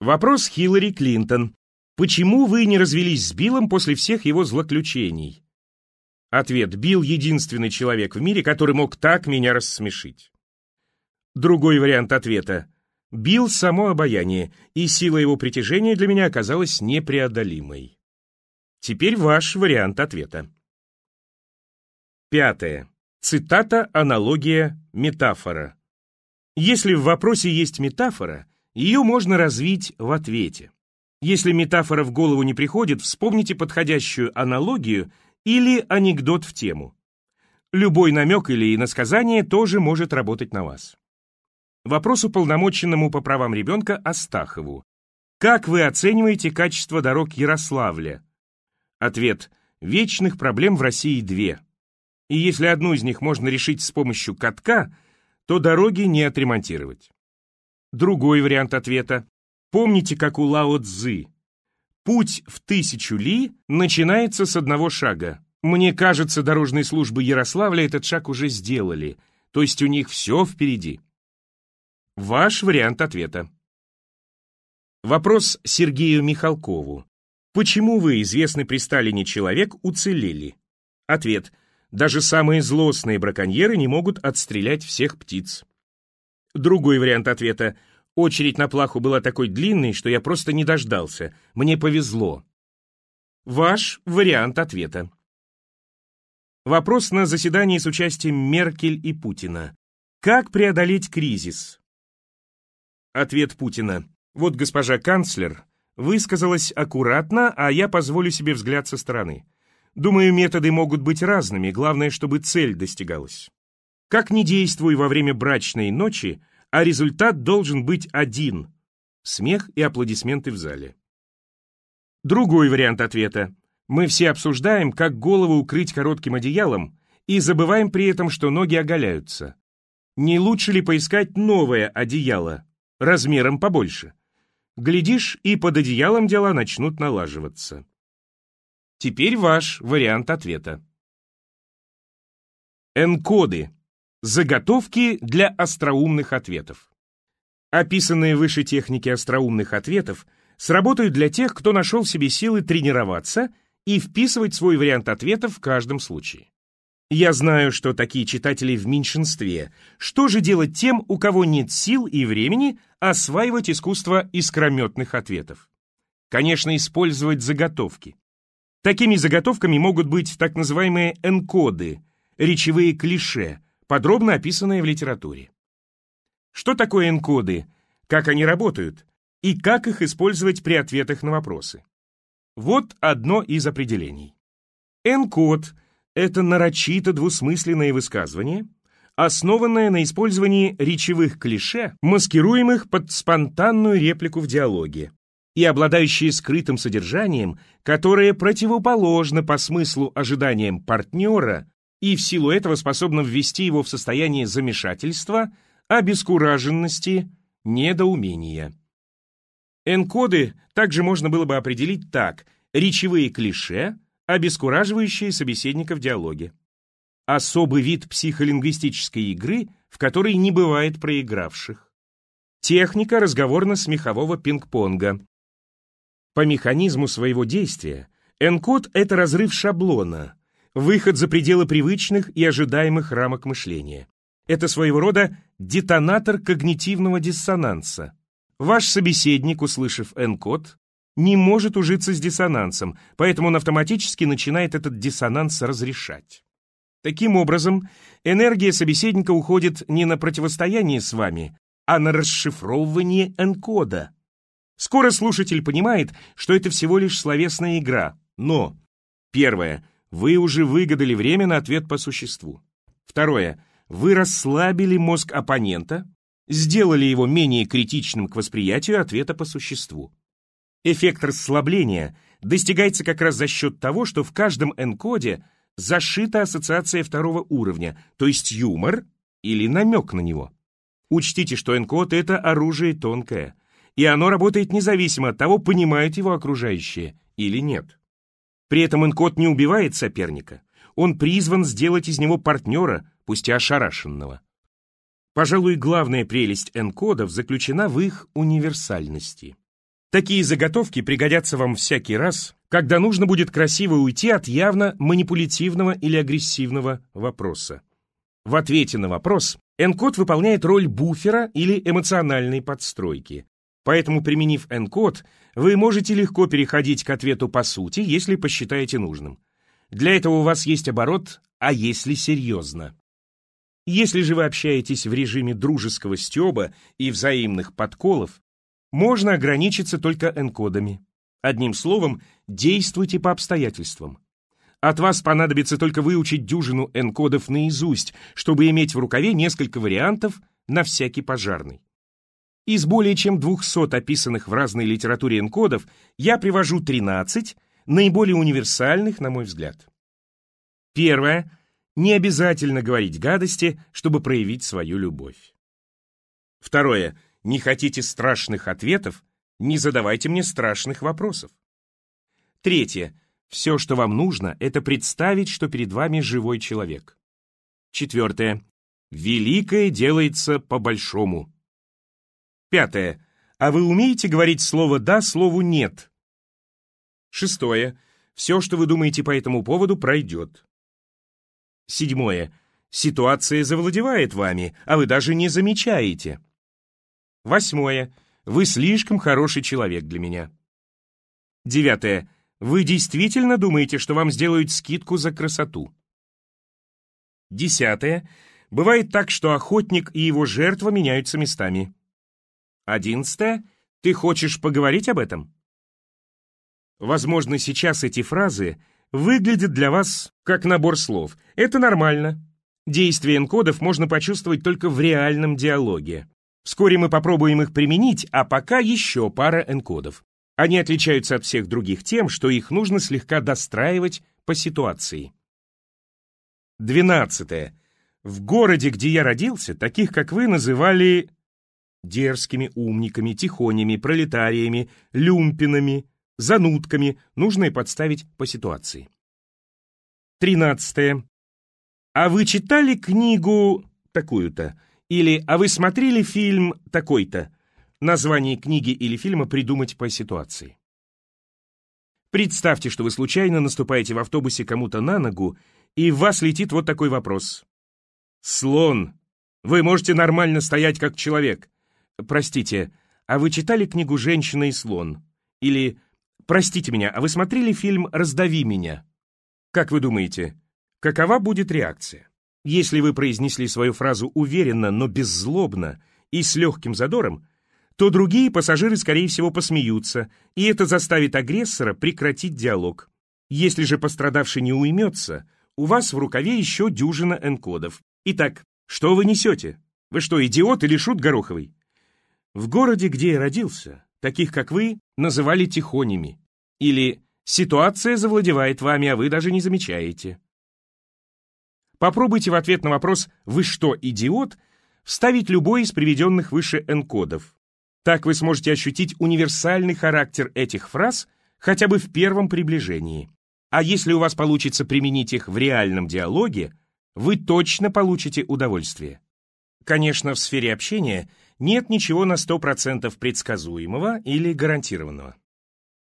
A: Вопрос Хиллари Клинтон. Почему вы не развелись с Биллом после всех его злоключений? Ответ. Билл — единственный человек в мире, который мог так меня рассмешить. Другой вариант ответа. Билл — само обаяние, и сила его притяжения для меня оказалась непреодолимой. Теперь ваш вариант ответа. Пятое. Цитата, аналогия, метафора. Если в вопросе есть метафора, ее можно развить в ответе. Если метафора в голову не приходит, вспомните подходящую аналогию или анекдот в тему. Любой намек или иносказание тоже может работать на вас. Вопрос уполномоченному по правам ребенка Астахову. Как вы оцениваете качество дорог Ярославля? Ответ. Вечных проблем в России две. И если одну из них можно решить с помощью катка, то дороги не отремонтировать. Другой вариант ответа. Помните, как у Лао Цзы. Путь в тысячу ли начинается с одного шага. Мне кажется, дорожные службы Ярославля этот шаг уже сделали, то есть у них все впереди. Ваш вариант ответа. Вопрос Сергею Михалкову. Почему вы, известный при Сталине человек, уцелели? Ответ. Даже самые злостные браконьеры не могут отстрелять всех птиц. Другой вариант ответа. Очередь на плаху была такой длинной, что я просто не дождался. Мне повезло. Ваш вариант ответа. Вопрос на заседании с участием Меркель и Путина. Как преодолеть кризис? Ответ Путина. Вот госпожа канцлер высказалась аккуратно, а я позволю себе взгляд со стороны. Думаю, методы могут быть разными, главное, чтобы цель достигалась. Как ни действуй во время брачной ночи, а результат должен быть один – смех и аплодисменты в зале. Другой вариант ответа. Мы все обсуждаем, как голову укрыть коротким одеялом, и забываем при этом, что ноги оголяются. Не лучше ли поискать новое одеяло, размером побольше? Глядишь, и под одеялом дела начнут налаживаться. Теперь ваш вариант ответа. Энкоды. Заготовки для остроумных ответов. Описанные выше техники остроумных ответов сработают для тех, кто нашел в себе силы тренироваться и вписывать свой вариант ответа в каждом случае. Я знаю, что такие читатели в меньшинстве. Что же делать тем, у кого нет сил и времени осваивать искусство искрометных ответов? Конечно, использовать заготовки. Такими заготовками могут быть так называемые энкоды, речевые клише, подробно описанные в литературе. Что такое энкоды, как они работают и как их использовать при ответах на вопросы? Вот одно из определений. Энкод — это нарочито двусмысленное высказывание, основанное на использовании речевых клише, маскируемых под спонтанную реплику в диалоге, и обладающее скрытым содержанием, которое противоположно по смыслу ожиданиям партнера и в силу этого способно ввести его в состояние замешательства, обескураженности, недоумения. Энкоды также можно было бы определить так – речевые клише – обескураживающие собеседника в диалоге. Особый вид психолингвистической игры, в которой не бывает проигравших. Техника разговорно-смехового пинг-понга. По механизму своего действия энкод — это разрыв шаблона, выход за пределы привычных и ожидаемых рамок мышления. Это своего рода детонатор когнитивного диссонанса. Ваш собеседник, услышав энкод, не может ужиться с диссонансом, поэтому он автоматически начинает этот диссонанс разрешать. Таким образом, энергия собеседника уходит не на противостояние с вами, а на расшифровывание энкода. Скоро слушатель понимает, что это всего лишь словесная игра, но первое, вы уже выгадали время на ответ по существу. Второе, вы расслабили мозг оппонента, сделали его менее критичным к восприятию ответа по существу. Эффект расслабления достигается как раз за счет того, что в каждом энкоде зашита ассоциация второго уровня, то есть юмор или намек на него. Учтите, что энкод — это оружие тонкое, и оно работает независимо от того, понимают его окружающие или нет. При этом энкод не убивает соперника, он призван сделать из него партнера, пусть и ошарашенного. Пожалуй, главная прелесть энкодов заключена в их универсальности. Такие заготовки пригодятся вам всякий раз, когда нужно будет красиво уйти от явно манипулятивного или агрессивного вопроса. В ответе на вопрос энкод выполняет роль буфера или эмоциональной подстройки. Поэтому, применив энкод, вы можете легко переходить к ответу по сути, если посчитаете нужным. Для этого у вас есть оборот «а если серьезно?». Если же вы общаетесь в режиме дружеского стёба и взаимных подколов, можно ограничиться только энкодами. Одним словом, действуйте по обстоятельствам. От вас понадобится только выучить дюжину энкодов наизусть, чтобы иметь в рукаве несколько вариантов на всякий пожарный. Из более чем 200 описанных в разной литературе энкодов я привожу 13, наиболее универсальных, на мой взгляд. Первое. Не обязательно говорить гадости, чтобы проявить свою любовь. Второе. Не хотите страшных ответов? Не задавайте мне страшных вопросов. Третье. Все, что вам нужно, это представить, что перед вами живой человек. Четвертое. Великое делается по-большому. Пятое. а вы умеете говорить слово «да» слову «нет». Шестое. Все, что вы думаете по этому поводу, пройдет. Седьмое. Ситуация завладевает вами, а вы даже не замечаете. Восьмое. Вы слишком хороший человек для меня. Девятое. Вы действительно думаете, что вам сделают скидку за красоту? Десятое. Бывает так, что охотник и его жертва меняются местами. Одиннадцатое. Ты хочешь поговорить об этом? Возможно, сейчас эти фразы выглядят для вас как набор слов. Это нормально. Действие энкодов можно почувствовать только в реальном диалоге. Вскоре мы попробуем их применить, а пока еще пара энкодов. Они отличаются от всех других тем, что их нужно слегка достраивать по ситуации. Двенадцатое. В городе, где я родился, таких, как вы, называли дерзкими умниками, тихонями, пролетариями, люмпинами, занудками, нужно и подставить по ситуации. Тринадцатое. А вы читали книгу такую-то? Или а вы смотрели фильм такой-то? Название книги или фильма придумать по ситуации. Представьте, что вы случайно наступаете в автобусе кому-то на ногу, и в вас летит вот такой вопрос. «Слон, вы можете нормально стоять как человек. Простите, а вы читали книгу «Женщина и слон»? Или «Простите меня, а вы смотрели фильм «Раздави меня»?» Как вы думаете, какова будет реакция? Если вы произнесли свою фразу уверенно, но беззлобно и с легким задором, то другие пассажиры, скорее всего, посмеются, и это заставит агрессора прекратить диалог. Если же пострадавший не уймется, у вас в рукаве еще дюжина энкодов. Итак, что вы несете? Вы что, идиот или шут Гороховый? В городе, где я родился, таких как вы, называли тихонями. Или «ситуация завладевает вами, а вы даже не замечаете». Попробуйте в ответ на вопрос «Вы что, идиот?» вставить любой из приведенных выше энкодов. Так вы сможете ощутить универсальный характер этих фраз хотя бы в первом приближении. А если у вас получится применить их в реальном диалоге, вы точно получите удовольствие. Конечно, в сфере общения нет ничего на 100% предсказуемого или гарантированного.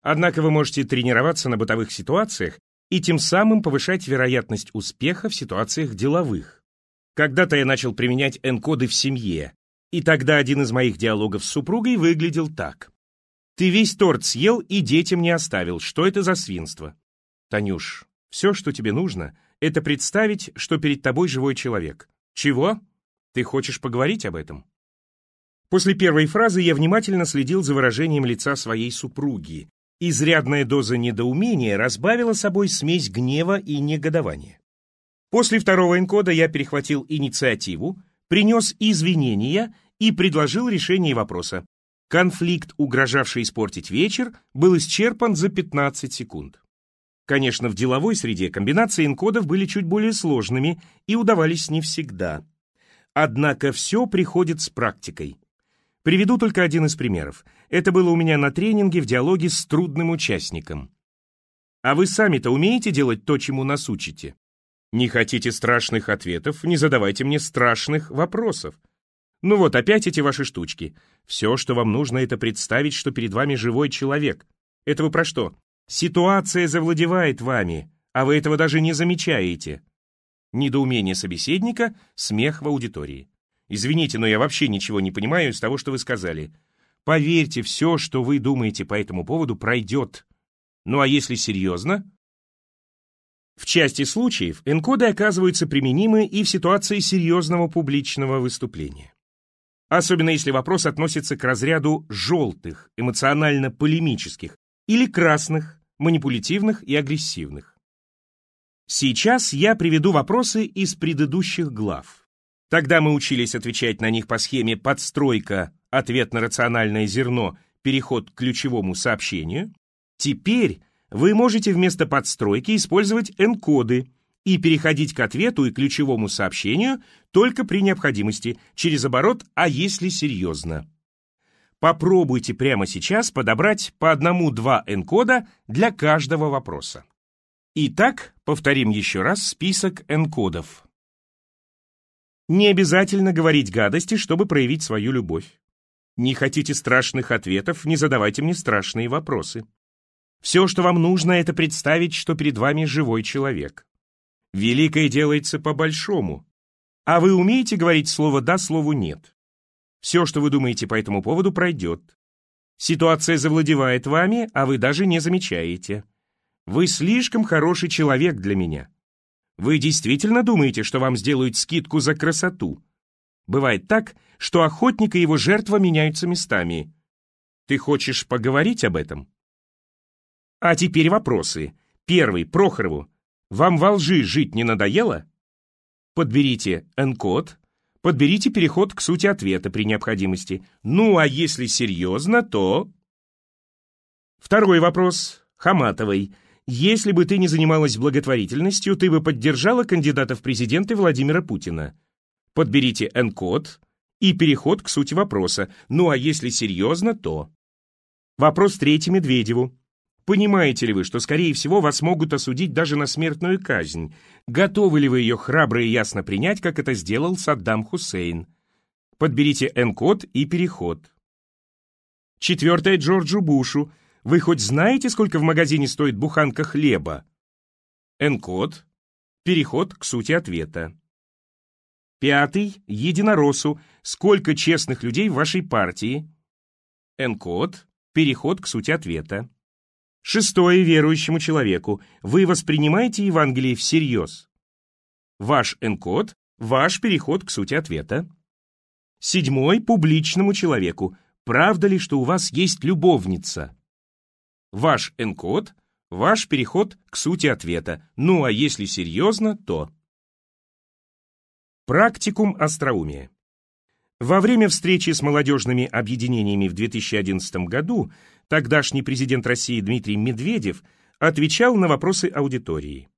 A: Однако вы можете тренироваться на бытовых ситуациях и тем самым повышать вероятность успеха в ситуациях деловых. Когда-то я начал применять энкоды в семье, и тогда один из моих диалогов с супругой выглядел так. «Ты весь торт съел и детям не оставил. Что это за свинство?» «Танюш, все, что тебе нужно, это представить, что перед тобой живой человек. Чего? Ты хочешь поговорить об этом? После первой фразы я внимательно следил за выражением лица своей супруги. Изрядная доза недоумения разбавила собой смесь гнева и негодования. После второго энкода я перехватил инициативу, принес извинения и предложил решение вопроса. Конфликт, угрожавший испортить вечер, был исчерпан за 15 секунд. Конечно, в деловой среде комбинации энкодов были чуть более сложными и удавались не всегда. Однако все приходит с практикой. Приведу только один из примеров. Это было у меня на тренинге в диалоге с трудным участником. А вы сами-то умеете делать то, чему нас учите? Не хотите страшных ответов, не задавайте мне страшных вопросов. Ну вот, опять эти ваши штучки. Все, что вам нужно, это представить, что перед вами живой человек. Это вы про что? Ситуация завладевает вами, а вы этого даже не замечаете. Недоумение собеседника, смех в аудитории. Извините, но я вообще ничего не понимаю из того, что вы сказали. Поверьте, все, что вы думаете по этому поводу, пройдет. Ну а если серьезно? В части случаев энкоды оказываются применимы и в ситуации серьезного публичного выступления. Особенно если вопрос относится к разряду желтых, эмоционально-полемических, или красных, манипулятивных и агрессивных. Сейчас я приведу вопросы из предыдущих глав. Тогда мы учились отвечать на них по схеме подстройка, ответ на рациональное зерно, переход к ключевому сообщению. Теперь вы можете вместо подстройки использовать энкоды и переходить к ответу и ключевому сообщению только при необходимости, через оборот «а если серьезно». Попробуйте прямо сейчас подобрать по одному-два энкода для каждого вопроса. Итак, повторим еще раз список энкодов. Не обязательно говорить гадости, чтобы проявить свою любовь. Не хотите страшных ответов, не задавайте мне страшные вопросы. Все, что вам нужно, это представить, что перед вами живой человек. Великое делается по-большому. А вы умеете говорить слово «да», слову «нет». Все, что вы думаете по этому поводу, пройдет. Ситуация завладевает вами, а вы даже не замечаете. Вы слишком хороший человек для меня. Вы действительно думаете, что вам сделают скидку за красоту? Бывает так, что охотник и его жертва меняются местами. Ты хочешь поговорить об этом? А теперь вопросы. Первый, Прохорову. Вам во лжи жить не надоело? Подберите N-код, подберите переход к сути ответа при необходимости. Ну, а если серьезно, то... Второй вопрос. Хаматовой. Если бы ты не занималась благотворительностью, ты бы поддержала кандидата в президенты Владимира Путина. Подберите N-код и переход к сути вопроса. Ну, а если серьезно, то... Вопрос третий Медведеву. Понимаете ли вы, что, скорее всего, вас могут осудить даже на смертную казнь? Готовы ли вы ее храбро и ясно принять, как это сделал Саддам Хусейн? Подберите N-код и переход. Четвертое Джорджу Бушу. Вы хоть знаете, сколько в магазине стоит буханка хлеба? N-код. Переход к сути ответа. Пятый Единоросу. Сколько честных людей в вашей партии? N-код. Переход к сути ответа. Шестое верующему человеку. Вы воспринимаете Евангелие всерьез. Ваш энкод – ваш переход к сути ответа. Седьмой публичному человеку. Правда ли, что у вас есть любовница? Ваш энкод – ваш переход к сути ответа. Ну а если серьезно, то... Практикум остроумия. Во время встречи с молодежными объединениями в 2011 году тогдашний президент России Дмитрий Медведев отвечал на вопросы аудитории.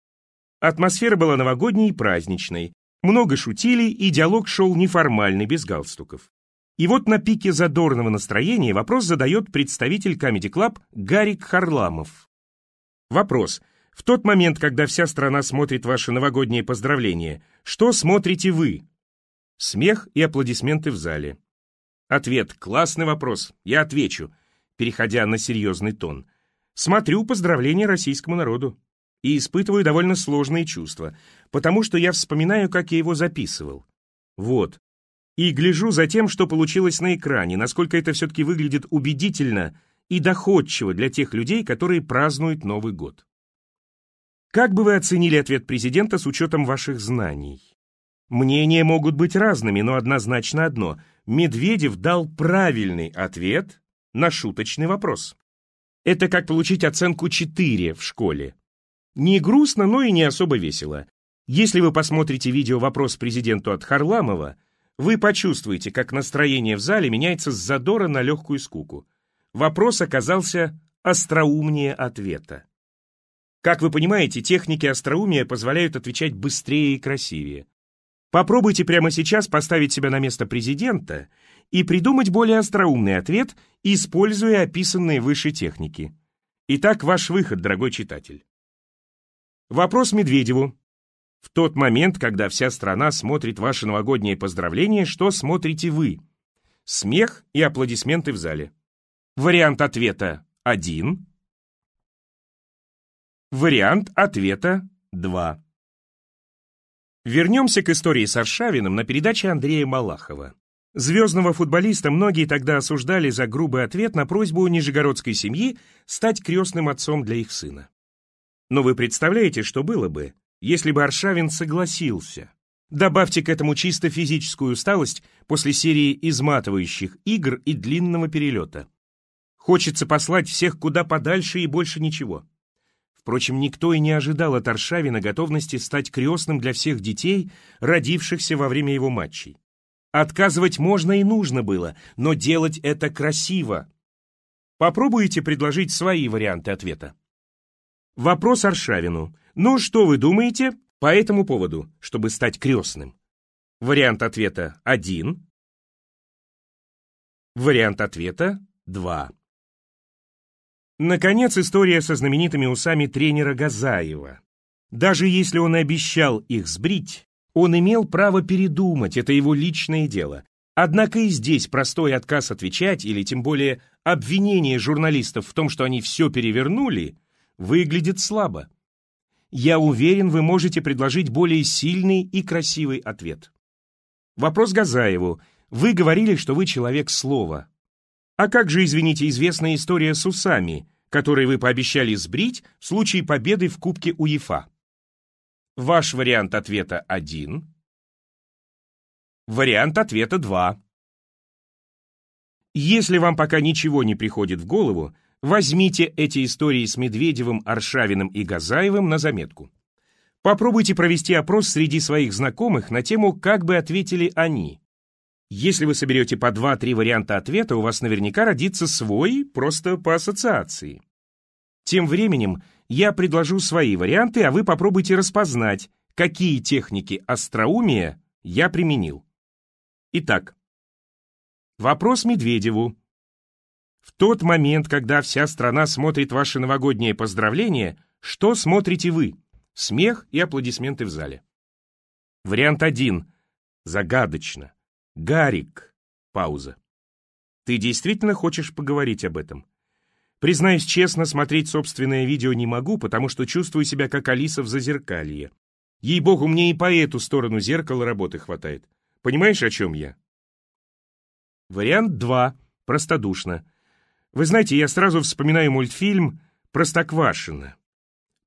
A: Атмосфера была новогодней и праздничной, много шутили, и диалог шел неформальный, без галстуков. И вот на пике задорного настроения вопрос задает представитель Comedy Club Гарик Харламов. Вопрос. В тот момент, когда вся страна смотрит ваши новогодние поздравления, что смотрите вы? Смех и аплодисменты в зале. Ответ. Классный вопрос. Я отвечу, переходя на серьезный тон. Смотрю поздравления российскому народу и испытываю довольно сложные чувства, потому что я вспоминаю, как я его записывал. Вот. И гляжу за тем, что получилось на экране, насколько это все-таки выглядит убедительно и доходчиво для тех людей, которые празднуют Новый год. Как бы вы оценили ответ президента с учетом ваших знаний? Мнения могут быть разными, но однозначно одно. Медведев дал правильный ответ на шуточный вопрос. Это как получить оценку 4 в школе. Не грустно, но и не особо весело. Если вы посмотрите видео «Вопрос президенту» от Харламова, вы почувствуете, как настроение в зале меняется с задора на легкую скуку. Вопрос оказался остроумнее ответа. Как вы понимаете, техники остроумия позволяют отвечать быстрее и красивее. Попробуйте прямо сейчас поставить себя на место президента и придумать более остроумный ответ, используя описанные выше техники. Итак, ваш выход, дорогой читатель. Вопрос Медведеву. В тот момент, когда вся страна смотрит ваши новогодние поздравления, что смотрите вы? Смех и аплодисменты в зале. Вариант ответа 1. Вариант ответа 2. Вернемся к истории с Аршавиным на передаче Андрея Малахова. Звездного футболиста многие тогда осуждали за грубый ответ на просьбу нижегородской семьи стать крестным отцом для их сына. Но вы представляете, что было бы, если бы Аршавин согласился? Добавьте к этому чисто физическую усталость после серии изматывающих игр и длинного перелета. Хочется послать всех куда подальше и больше ничего. Впрочем, никто и не ожидал от Аршавина готовности стать крестным для всех детей, родившихся во время его матчей. Отказывать можно и нужно было, но делать это красиво. Попробуйте предложить свои варианты ответа. Вопрос Аршавину. Ну, что вы думаете по этому поводу, чтобы стать крестным? Вариант ответа 1. Вариант ответа 2. Наконец, история со знаменитыми усами тренера Газаева. Даже если он обещал их сбрить, он имел право передумать, это его личное дело. Однако и здесь простой отказ отвечать или тем более обвинение журналистов в том, что они все перевернули, выглядит слабо. Я уверен, вы можете предложить более сильный и красивый ответ. Вопрос Газаеву. Вы говорили, что вы человек слова. А как же, извините, известная история с усами, которые вы пообещали сбрить в случае победы в Кубке УЕФА? Ваш вариант ответа один. Вариант ответа 2. Если вам пока ничего не приходит в голову, возьмите эти истории с Медведевым, Аршавиным и Газаевым на заметку. Попробуйте провести опрос среди своих знакомых на тему, как бы ответили они. Если вы соберете по 2-3 варианта ответа, у вас наверняка родится свой, просто по ассоциации. Тем временем я предложу свои варианты, а вы попробуйте распознать, какие техники остроумия я применил. Итак, вопрос Медведеву. В тот момент, когда вся страна смотрит ваши новогодние поздравления, что смотрите вы? Смех и аплодисменты в зале. Вариант 1. Загадочно. Гарик. Пауза. Ты действительно хочешь поговорить об этом? Признаюсь честно, смотреть собственное видео не могу, потому что чувствую себя как Алиса в зазеркалье. Ей-богу, мне и по эту сторону зеркала работы хватает. Понимаешь, о чем я? Вариант 2. Простодушно. Вы знаете, я сразу вспоминаю мультфильм «Простоквашино».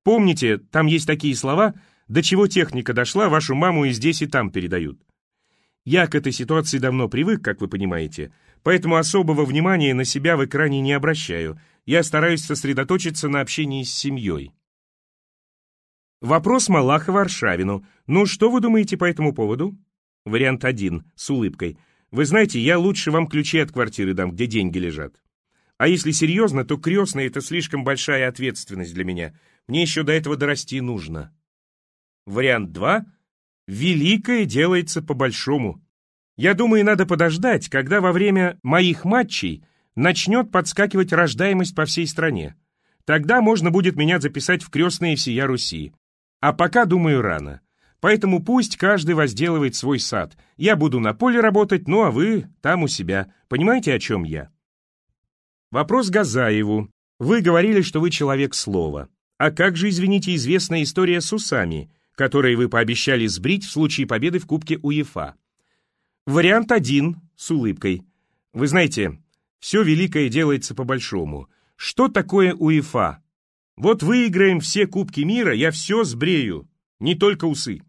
A: Помните, там есть такие слова «До чего техника дошла, вашу маму и здесь, и там передают». Я к этой ситуации давно привык, как вы понимаете, поэтому особого внимания на себя в экране не обращаю. Я стараюсь сосредоточиться на общении с семьей. Вопрос Малахова Аршавину. Ну, что вы думаете по этому поводу? Вариант 1, с улыбкой. Вы знаете, я лучше вам ключи от квартиры дам, где деньги лежат. А если серьезно, то крестный — это слишком большая ответственность для меня. Мне еще до этого дорасти нужно. Вариант 2. Великое делается по-большому. Я думаю, надо подождать, когда во время моих матчей начнет подскакивать рождаемость по всей стране. Тогда можно будет меня записать в крестные всея Руси. А пока, думаю, рано. Поэтому пусть каждый возделывает свой сад. Я буду на поле работать, ну а вы там у себя. Понимаете, о чем я? Вопрос Газаеву. Вы говорили, что вы человек слова. А как же, извините, известная история с усами, которые вы пообещали сбрить в случае победы в Кубке УЕФА? Вариант один, с улыбкой. Вы знаете, все великое делается по-большому. Что такое УЕФА? Вот выиграем все Кубки мира, я все сбрею, не только усы.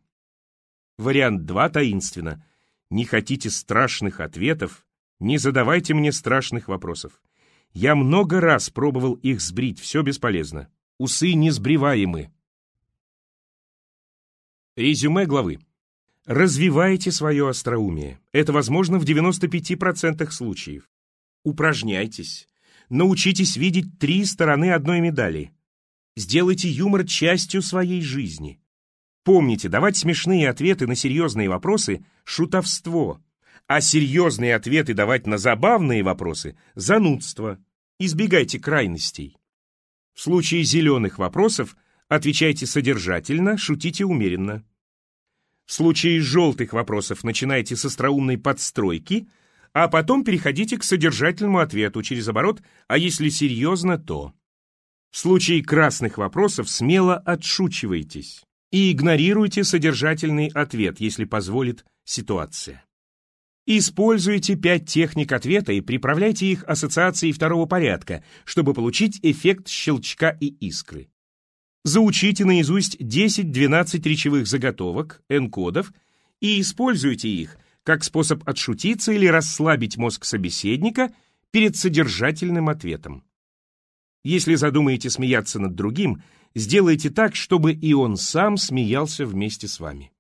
A: Вариант 2 таинственно. Не хотите страшных ответов? Не задавайте мне страшных вопросов. Я много раз пробовал их сбрить, все бесполезно. Усы не сбриваемы. Резюме главы. Развивайте свое остроумие. Это возможно в 95% случаев. Упражняйтесь. Научитесь видеть три стороны одной медали. Сделайте юмор частью своей жизни. Помните, давать смешные ответы на серьезные вопросы – шутовство, а серьезные ответы давать на забавные вопросы – занудство. Избегайте крайностей. В случае зеленых вопросов отвечайте содержательно, шутите умеренно. В случае желтых вопросов начинайте с остроумной подстройки, а потом переходите к содержательному ответу через оборот «а если серьезно, то». В случае красных вопросов смело отшучивайтесь и игнорируйте содержательный ответ, если позволит ситуация. Используйте пять техник ответа и приправляйте их ассоциацией второго порядка, чтобы получить эффект щелчка и искры. Заучите наизусть 10-12 речевых заготовок, энкодов, и используйте их как способ отшутиться или расслабить мозг собеседника перед содержательным ответом. Если задумаете смеяться над другим, сделайте так, чтобы и он сам смеялся вместе с вами.